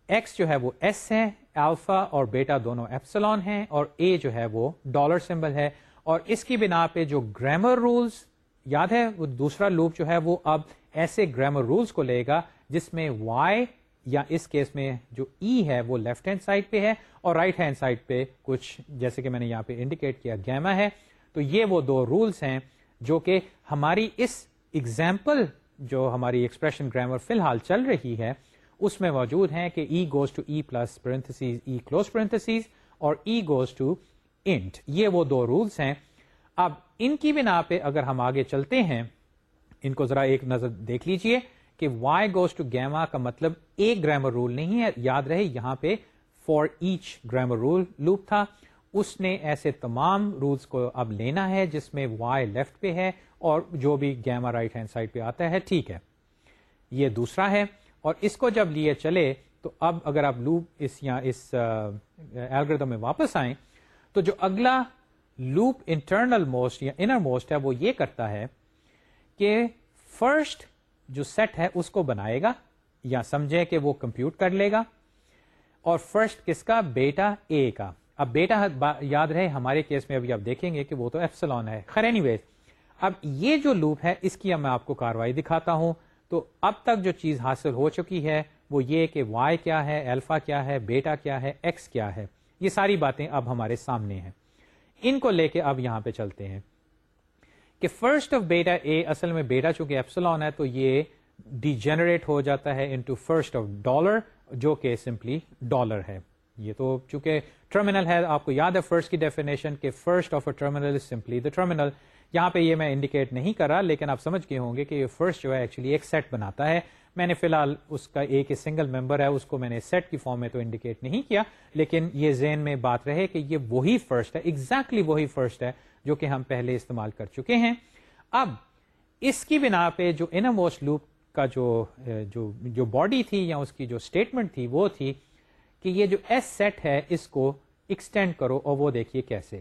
ایکس جو ہے وہ ایس ہے الفا اور بیٹا دونوں ایپسلون ہیں اور اے جو ہے وہ ڈالر سمبل ہے۔ اور اس کی بنا پہ جو گرامر رولز یاد ہے وہ دوسرا لوپ جو ہے وہ اب ایسے گرامر رولز کو لے گا جس میں وائی یا اس کیس میں جو ای e ہے وہ لیفٹ ہینڈ سائڈ پہ ہے اور رائٹ ہینڈ سائڈ پہ کچھ جیسے کہ میں نے یہاں پہ انڈیکیٹ کیا گیما ہے، تو یہ وہ دو رولس ہیں جو کہ ہماری اس ایگزامپل جو ہماری ایکسپریشن گرامر فی الحال چل رہی ہے، اس میں موجود ہیں کہ E goes to E plus E close parentheses اور ای گوز ٹو انٹ یہ وہ دو رولس ہیں۔ اب ان کی بنا پہ اگر ہم آگے چلتے ہیں، ان کو ذرا ایک نظر دیکھ لیجیے۔ کہ وائی گوز ٹو گیما کا مطلب ایک گرامر رول نہیں ہے، یاد رہے یہاں پہ for each grammar rule loop تھا۔ اس نے ایسے تمام رولس کو اب لینا ہے جس میں وائی لیفٹ پہ ہے اور جو بھی گیما رائٹ ہینڈ سائڈ پہ آتا ہے، ٹھیک ہے۔ یہ دوسرا ہے۔ اور اس کو جب لیے چلے تو اب اگر آپ لوپ اس یا اس ایلگردم میں واپس آئیں تو جو اگلا لوپ انٹرنل موسٹ یا انر موسٹ ہے وہ یہ کرتا ہے کہ فرسٹ جو سیٹ ہے اس کو بنائے گا یا سمجھے کہ وہ کمپیوٹ کر لے گا۔ اور فرسٹ کس کا؟ بیٹا اے کا۔ اب بیٹا یاد رہے، ہمارے کیس میں ابھی آپ دیکھیں گے کہ وہ تو ایفسلون ہے۔ خیر اینی ویز اب یہ جو لوپ ہے، اس کی اب میں آپ کو کاروائی دکھاتا ہوں۔ تو اب تک جو چیز حاصل ہو چکی ہے، وہ یہ کہ وائی کیا ہے الفا کیا ہے بیٹا کیا ہے ایکس کیا ہے۔ یہ ساری باتیں اب ہمارے سامنے ہیں۔ ان کو لے کے اب یہاں پہ چلتے ہیں۔ کہ فرسٹ آف بیٹا اے اصل میں بیٹا چونکہ ایپسلون ہے تو یہ ڈی جنریٹ ہو جاتا ہے انٹو فرسٹ آف ڈالر جو کہ سمپلی ڈالر ہے۔ یہ تو چونکہ ٹرمینل ہے، آپ کو یاد ہے فرسٹ کی ڈیفینیشن کہ first of a terminal simply the terminal یہاں پہ یہ میں انڈیکیٹ نہیں کرا، لیکن آپ سمجھ گئے ہوں گے کہ یہ فرسٹ جو ہے ایکچولی ایک سیٹ بناتا ہے۔ میں نے فی الحال اس کا ایک سنگل ممبر ہے، اس کو میں نے سیٹ کی فارم میں تو انڈیکیٹ نہیں کیا، لیکن یہ زین میں بات رہے کہ یہ وہی فرسٹ ہے ایگزیکٹلی وہی فرسٹ ہے۔ جو کہ ہم پہلے استعمال کر چکے ہیں۔ اب، اس کی بنا پہ جو موسٹ لوپ کا جو جو جو باڈی تھی یا اس کی جو اسٹیٹمنٹ تھی، وہ تھی کہ یہ جو ایس سیٹ ہے، اس کو ایکسٹینڈ کرو اور وہ دیکھیے کیسے۔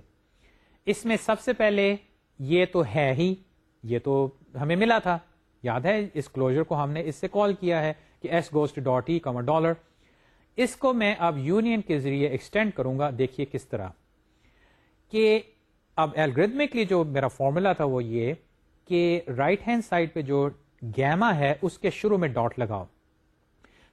اس میں سب سے پہلے یہ تو ہے ہی، یہ تو ہمیں ملا تھا۔ یاد ہے، اس کلوجر کو ہم نے اس سے کال کیا ہے کہ ایس گوسٹ ڈاٹ ای کمر ڈالر اس کو میں اب یونین کے ذریعے ایکسٹینڈ کروں گا، دیکھیے کس طرح۔ کہ اب ایلگردمکلی جو میرا فارمولا تھا وہ یہ کہ رائٹ ہینڈ سائڈ پہ جو گیما ہے، اس کے شروع میں ڈاٹ لگاؤ۔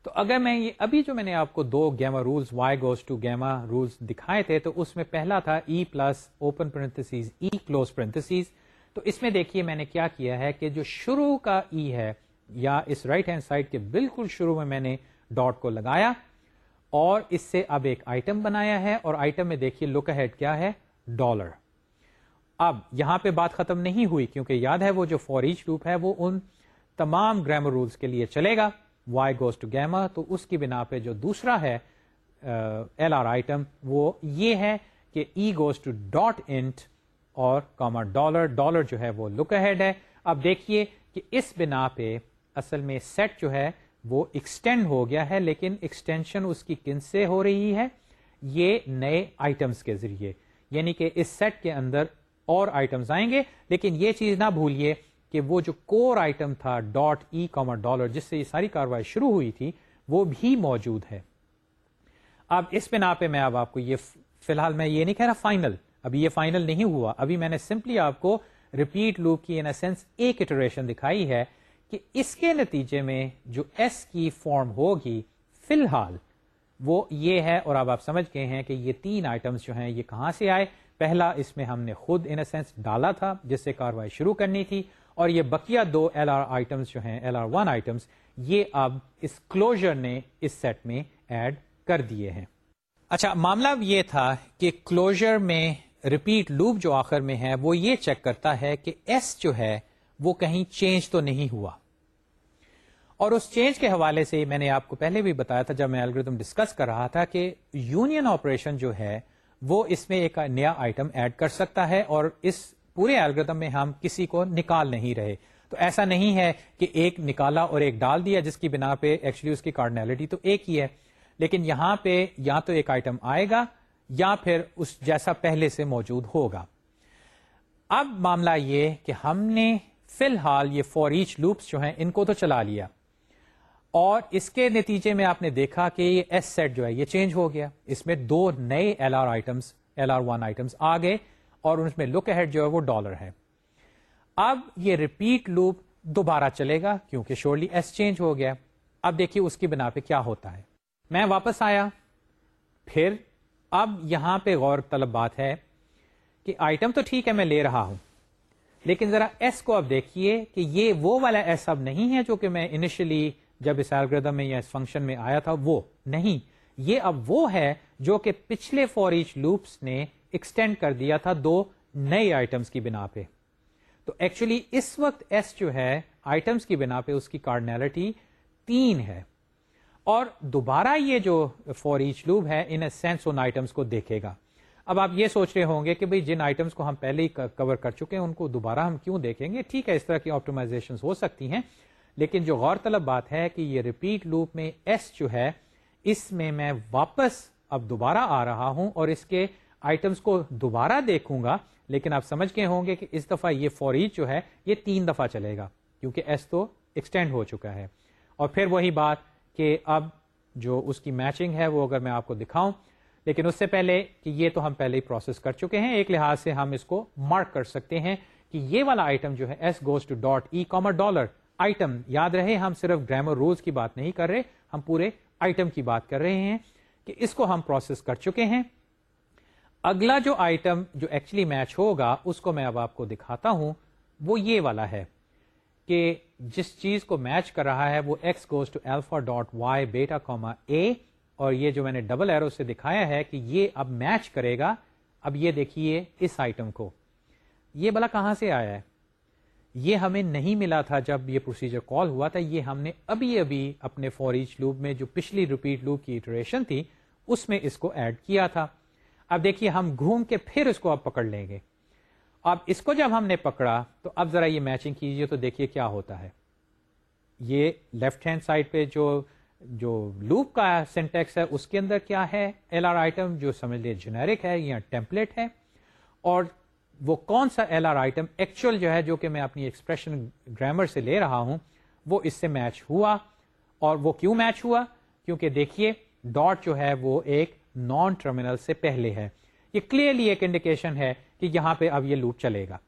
تو اگر میں یہ ابھی جو میں نے آپ کو دو gamma rules Y goes to gamma rules دکھائے تھے، تو اس میں پہلا تھا E plus open parentheses E close parentheses تو اس میں دیکھیے میں نے کیا کیا ہے کہ جو شروع کا ای ہے، یا اس رائٹ ہینڈ سائڈ کے بالکل شروع میں میں نے ڈاٹ کو لگایا، اور اس سے اب ایک آئٹم بنایا ہے، اور آئٹم میں دیکھیے لک ہیڈ کیا ہے ڈالر اب یہاں پہ بات ختم نہیں ہوئی کیونکہ یاد ہے وہ جو فور ایچ لوپ ہے وہ ان تمام گرامر رولس کے لیے چلے گا. وائی گوز ٹو گیما تو اس کی بنا پہ جو دوسرا ہے ایل آر آئٹم وہ یہ ہے کہ E goes to dot int اور کامر ڈالر ڈالر جو ہے وہ لک ہیڈ ہے. اب دیکھیے کہ اس بنا پہ اصل میں سیٹ جو ہے وہ ایکسٹینڈ ہو گیا ہے، لیکن ایکسٹینشن اس کی کن سے ہو رہی ہے؟ یہ نئے آئٹمس کے ذریعے. یعنی کہ اس سیٹ کے اندر اور آئٹمس آئیں گے لیکن یہ چیز نہ بھولیے کہ وہ جو کور آئٹم تھا ڈاٹ ای کامر ڈالر جس سے یہ ساری کاروائی شروع ہوئی تھی وہ بھی موجود ہے اب اس بنا پہ میں اب آپ کو یہ فی الحال میں یہ نہیں کہہ رہا فائنل ابھی یہ فائنل نہیں ہوا ابھی میں نے سمپلی آپ کو ریپیٹ لوپ کی ان سینس ایک اٹریشن دکھائی ہے کہ اس کے نتیجے میں جو ایس کی فارم ہوگی فی الحال وہ یہ ہے اور اب آپ سمجھ گئے ہیں کہ یہ تین آئٹمس جو ہیں یہ کہاں سے آئے پہلا اس میں ہم نے خود ان سینس ڈالا تھا، جس سے کاروائی شروع کرنی تھی۔ اور یہ بقیہ دو ایل آر آئٹمس جو ہیں ایل آر ون آئٹمس یہ اب اس کلوجر نے اس سیٹ میں ایڈ کر دیے ہیں۔ اچھا معاملہ یہ تھا کہ کلوجر میں ریپیٹ لوپ جو آخر میں ہے، وہ یہ چیک کرتا ہے کہ ایس جو ہے، وہ کہیں چینج تو نہیں ہوا۔ اور اس چینج کے حوالے سے میں نے آپ کو پہلے بھی بتایا تھا، جب میں الگریدم ڈسکس کر رہا تھا کہ یونین آپریشن جو ہے وہ اس میں ایک نیا آئٹم ایڈ کر سکتا ہے اور اس پورے الگریدم میں ہم کسی کو نکال نہیں رہے۔ تو ایسا نہیں ہے کہ ایک نکالا اور ایک ڈال دیا جس کی بنا پہ ایکچولی اس کی کارڈنیلٹی تو ایک ہی ہے۔ لیکن یہاں پہ یا تو ایک آئٹم آئے گا یا پھر اس جیسا پہلے سے موجود ہوگا۔ اب معاملہ یہ کہ ہم نے فی الحال یہ فور ایچ لوپس جو ہیں ان کو تو چلا لیا۔ اور اس کے نتیجے میں آپ نے دیکھا کہ یہ ایس سیٹ جو ہے، یہ چینج ہو گیا۔ اس میں دو نئے L R items L R one items آ گئے اور اس میں لک ہیڈ جو ہے وہ ڈالر ہے۔ اب یہ ریپیٹ لوپ دوبارہ چلے گا کیونکہ شورلی ایس چینج ہو گیا۔ اب دیکھیے اس کی بنا پہ کیا ہوتا ہے۔ میں واپس آیا۔ پھر اب یہاں پہ غور طلب بات ہے کہ آئٹم تو ٹھیک ہے، میں لے رہا ہوں۔ لیکن ذرا ایس کو اب دیکھیے کہ یہ وہ والا ایس اب نہیں ہے جو کہ میں انیشلی جب اس ایلگردم میں یا اس فنکشن میں آیا تھا، وہ نہیں۔ یہ اب وہ ہے جو کہ پچھلے فور ایچ لوپس نے ایکسٹینڈ کر دیا تھا دو نئے آئٹمس کی بنا پہ۔ تو ایکچولی اس وقت ایس جو ہے آئٹمس کی بنا پہ اس کی کارڈنیلٹی تین ہے۔ اور دوبارہ یہ جو فور ایچ لوپ ہے ان اے سینس ان آئٹمس کو دیکھے گا۔ اب آپ یہ سوچ رہے ہوں گے کہ بھئی جن آئٹمس کو ہم پہلے ہی کور کر چکے ہیں، ان کو دوبارہ ہم کیوں دیکھیں گے؟ ٹھیک ہے، اس طرح کی آپٹیمائزیشن ہو سکتی ہیں۔ لیکن جو غور طلب بات ہے کہ یہ ریپیٹ لوپ میں ایس جو ہے، اس میں میں واپس اب دوبارہ آ رہا ہوں اور اس کے آئٹمس کو دوبارہ دیکھوں گا، لیکن آپ سمجھ گئے ہوں گے کہ اس دفعہ یہ فوریج جو ہے، یہ تین دفعہ چلے گا، کیونکہ ایس تو ایکسٹینڈ ہو چکا ہے۔ اور پھر وہی بات کہ اب جو اس کی میچنگ ہے، وہ اگر میں آپ کو دکھاؤں، لیکن اس سے پہلے کہ یہ تو ہم پہلے ہی پروسیس کر چکے ہیں، ایک لحاظ سے ہم اس کو مارک کر سکتے ہیں کہ یہ والا آئٹم جو ہے S goes to dot E comma dollar item یاد رہے، ہم صرف گرامر رولس کی بات نہیں کر رہے، ہم پورے آئٹم کی بات کر رہے ہیں کہ اس کو ہم پروسیس کر چکے ہیں۔ اگلا جو آئٹم جو ایکچولی میچ ہوگا، اس کو میں اب آپ کو دکھاتا ہوں، وہ یہ والا ہے کہ جس چیز کو میچ کر رہا ہے، وہ X goes to alpha dot Y beta comma a اور یہ جو میں نے ڈبل ایرو سے دکھایا ہے کہ یہ اب میچ کرے گا۔ اب یہ دیکھیے اس آئٹم کو۔ یہ بلا کہاں سے آیا ہے؟ یہ ہمیں نہیں ملا تھا جب یہ پروسیجر کال ہوا تھا، یہ ہم نے ابھی ابھی اپنے فوریج لوپ میں جو پچھلی ریپیٹ لوپ کی اٹریشن تھی، اس میں اس کو ایڈ کیا تھا۔ اب دیکھیے، ہم گھوم کے پھر اس کو اب پکڑ لیں گے۔ اب اس کو جب ہم نے پکڑا، تو اب ذرا یہ میچنگ کیجیے تو دیکھیے کیا ہوتا ہے۔ یہ لیفٹ ہینڈ سائڈ پہ جو جو لوپ کا سینٹیکس ہے، اس کے اندر کیا ہے؟ ایل آر آئٹم جو سمجھ لیے جنیرک ہے یا ٹیمپلیٹ ہے۔ اور وہ کون سا ایل آر آئٹم ایکچوئل جو ہے جو کہ میں اپنی ایکسپریشن گرامر سے لے رہا ہوں، وہ اس سے میچ ہوا اور وہ کیوں میچ ہوا؟ کیونکہ دیکھیے ڈاٹ جو ہے وہ ایک نان ٹرمینل سے پہلے ہے۔ یہ کلیئرلی ایک انڈیکیشن ہے کہ یہاں پہ اب یہ لوپ چلے گا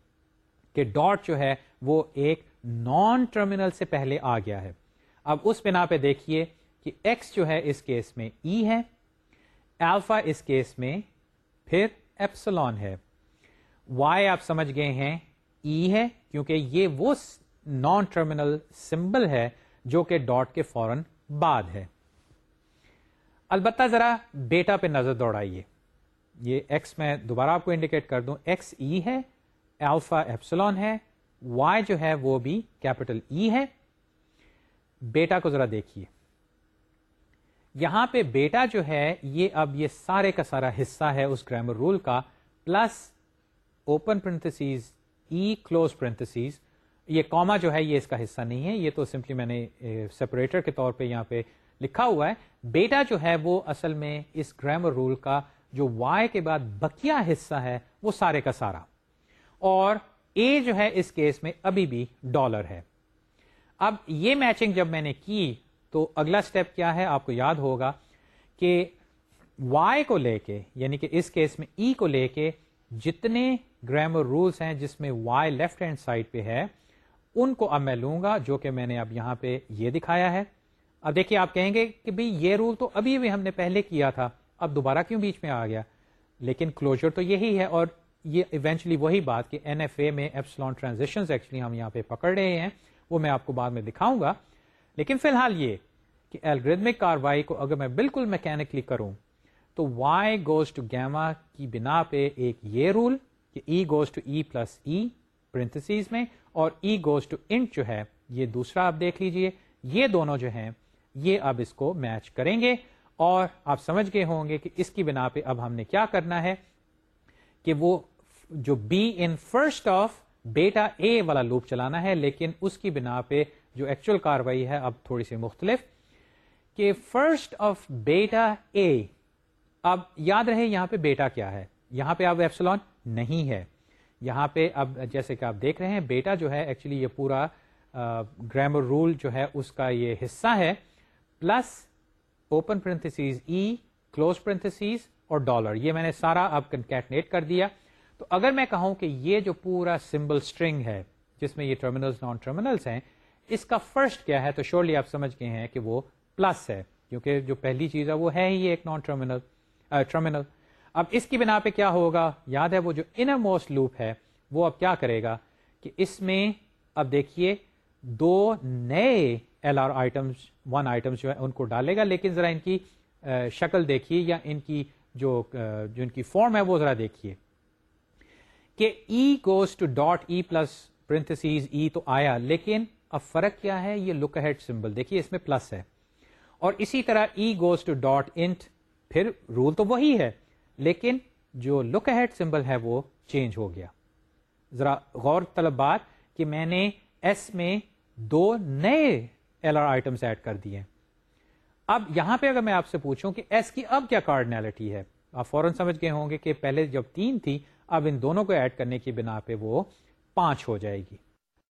کہ ڈاٹ جو ہے وہ ایک نان ٹرمینل سے پہلے آ گیا ہے۔ اب اس بنا پہ دیکھیے کہ ایکس جو ہے اس کیس میں ای e ہے الفا اس کیس میں پھر ایپسلون ہے۔ وائی آپ سمجھ گئے ہیں ای e ہے کیونکہ یہ وہ نان ٹرمینل سمبل ہے جو کہ ڈاٹ کے فورن بعد ہے۔ البتہ ذرا بیٹا پہ نظر دوڑائیے۔ یہ ایکس میں دوبارہ آپ کو انڈیکیٹ کر دوں۔ ایکس ای ہے الفا ایپسلون ہے۔ وائی جو ہے وہ بھی کیپٹل ای e ہے۔ بیٹا کو ذرا دیکھیے۔ یہاں پہ بیٹا جو ہے، یہ اب یہ سارے کا سارا حصہ ہے اس گرامر رول کا plus open parentheses E close parentheses یہ کوما جو ہے، یہ اس کا حصہ نہیں ہے. یہ تو سمپلی میں نے سپریٹر کے طور پہ یہاں پہ لکھا ہوا ہے. بیٹا جو ہے وہ اصل میں اس گرامر رول کا جو وائی کے بعد بکیا حصہ ہے، وہ سارے کا سارا. اور اے جو ہے اس کیس میں ابھی بھی ڈالر ہے. اب یہ میچنگ جب میں نے کی، تو اگلا اسٹیپ کیا ہے؟ آپ کو یاد ہوگا کہ وائی کو لے کے یعنی کہ اس کیس میں ای e کو لے کے جتنے گرامر رولس ہیں جس میں وائی لیفٹ ہینڈ سائڈ پہ ہے، ان کو اب میں لوں گا جو کہ میں نے اب یہاں پہ یہ دکھایا ہے۔ اب دیکھیے آپ کہیں گے کہ بھئی یہ رول تو ابھی بھی ہم نے پہلے کیا تھا، اب دوبارہ کیوں بیچ میں آ گیا؟ لیکن کلوجر تو یہی ہے اور یہ ایونچولی وہی بات کہ این ایف اے میں ایپسلون ٹرانزیکشن ایکچولی ہم یہاں پہ پکڑ رہے ہیں، وہ میں آپ کو بعد میں دکھاؤں گا۔ لیکن فی الحال یہ کہ الگریدمک کاروائی کو اگر میں بالکل میکینکلی کروں، تو وائی گوز ٹو گیما کی بنا پہ ایک یہ رول کہ E goes to E plus E parentheses میں، اور ای گوز ٹو انٹ جو ہے، یہ دوسرا آپ دیکھ لیجیے، یہ دونوں جو ہیں، یہ اب اس کو میچ کریں گے، اور آپ سمجھ گئے ہوں گے کہ اس کی بنا پہ اب ہم نے کیا کرنا ہے کہ وہ جو B in first of beta a والا لوپ چلانا ہے، لیکن اس کی بنا پہ جو ایکچوئل کاروائی ہے، اب تھوڑی سی مختلف، کہ فرسٹ آف بیٹا اے اب یاد رہے یہاں پہ بیٹا کیا ہے، یہاں پہ اب ایپسلون نہیں ہے۔ یہاں پہ اب جیسے کہ آپ دیکھ رہے ہیں، بیٹا جو ہے ایکچولی یہ پورا گرامر رول جو ہے، اس کا یہ حصہ ہے۔ Plus open parenthesis E close parenthesis اور ڈالر یہ میں نے سارا اب کنکیٹنیٹ کر دیا۔ تو اگر میں کہوں کہ یہ جو پورا سمبل اسٹرنگ ہے، جس میں یہ ٹرمینلز نان ٹرمینلس ہیں، اس کا فرسٹ کیا ہے؟ تو شیورلی آپ سمجھ گئے ہیں کہ وہ پلس ہے۔ کیونکہ جو پہلی چیز ہے، وہ ہے ہی ایک نان ٹرمینل ٹرمینل اب اس کی بنا پہ کیا ہوگا؟ یاد ہے وہ جو انر موسٹ لوپ ہے، وہ اب کیا کرے گا؟ کہ اس میں اب دیکھیے، دو نئے L R items one items جو ہے ان کو ڈالے گا، لیکن ذرا ان کی شکل دیکھیے یا ان کی جو جو ان کی فارم ہے، وہ ذرا دیکھیے۔ کہ E goes to dot E plus parentheses E تو آیا، لیکن اب فرق کیا ہے؟ یہ لک ہیڈ سمبل دیکھیے اس میں پلس ہے۔ اور اسی طرح E goes to dot int پھر رول تو وہی ہے۔ لیکن جو لک ہیڈ سمبل ہے وہ چینج ہو گیا۔ ذرا غور طلب بات کہ میں نے ایس میں دو نئے ایل آر آئٹمس ایڈ کر دیے۔ اب یہاں پہ اگر میں آپ سے پوچھوں کہ ایس کی اب کیا کارڈنیلٹی ہے، آپ فوراً سمجھ گئے ہوں گے کہ پہلے جب تین تھی، اب ان دونوں کو ایڈ کرنے کی بنا پہ وہ پانچ ہو جائے گی۔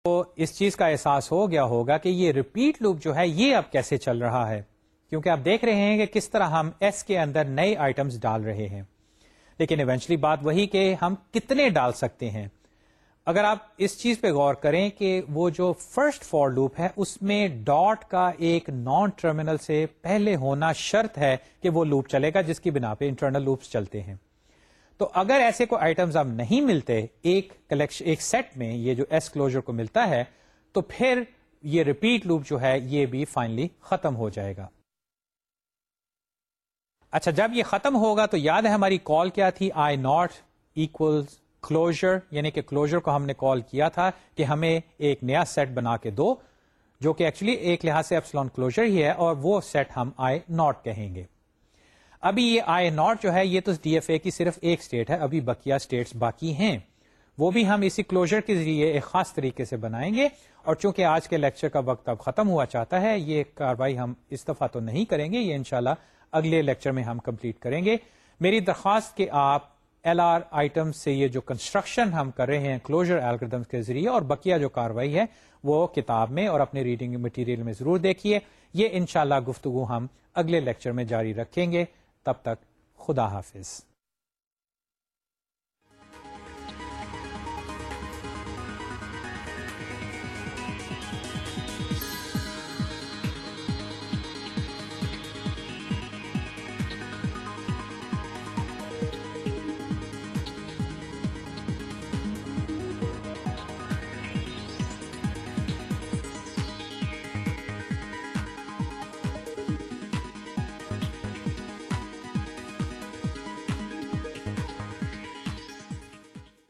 تو اس چیز کا احساس ہو گیا ہوگا کہ یہ ریپیٹ لوپ جو ہے، یہ اب کیسے چل رہا ہے؟ کیونکہ آپ دیکھ رہے ہیں کہ کس طرح ہم ایس کے اندر نئے آئٹمس ڈال رہے ہیں۔ لیکن ایونچلی بات وہی کہ ہم کتنے ڈال سکتے ہیں۔ اگر آپ اس چیز پہ غور کریں کہ وہ جو فرسٹ فور لوپ ہے، اس میں ڈاٹ کا ایک نان ٹرمینل سے پہلے ہونا شرط ہے کہ وہ لوپ چلے گا، جس کی بنا پہ انٹرنل لوپس چلتے ہیں۔ تو اگر ایسے کوئی آئٹمس اب نہیں ملتے، ایک کلیکشن ایک سیٹ میں یہ جو ایس کلوجر کو ملتا ہے، تو پھر یہ ریپیٹ لوپ جو ہے، یہ بھی فائنلی ختم ہو جائے گا۔ اچھا جب یہ ختم ہوگا تو یاد ہے ہماری کال کیا تھی؟ آئی ناٹ اکول کلوجر یعنی کہ کلوجر کو ہم نے کال کیا تھا کہ ہمیں ایک نیا سیٹ بنا کے دو، جو کہ ایکچولی ایک لحاظ سے ایپسلون کلوجر ہی ہے اور وہ سیٹ ہم آئی ناٹ کہیں گے۔ ابھی یہ آئی ناٹ جو ہے، یہ تو ڈی ایف اے کی صرف ایک اسٹیٹ ہے، ابھی بکیا اسٹیٹس باقی ہیں۔ وہ بھی ہم اسی کلوجر کے ذریعے ایک خاص طریقے سے بنائیں گے۔ اور چونکہ آج کے لیکچر کا وقت اب ختم ہوا چاہتا ہے، یہ کاروائی ہم اس دفعہ تو نہیں کریں گے، یہ انشاءاللہ اگلے لیکچر میں ہم کمپلیٹ کریں گے۔ میری درخواست کہ آپ ایل آر آئٹم سے یہ جو کنسٹرکشن ہم کر رہے ہیں کلوجر الگریدم کے ذریعے اور بقیہ جو کاروائی ہے، وہ کتاب میں اور اپنے ریڈنگ مٹیریل میں ضرور دیکھیے۔ یہ انشاءاللہ گفتگو ہم اگلے لیکچر میں جاری رکھیں گے۔ تب تک خدا حافظ۔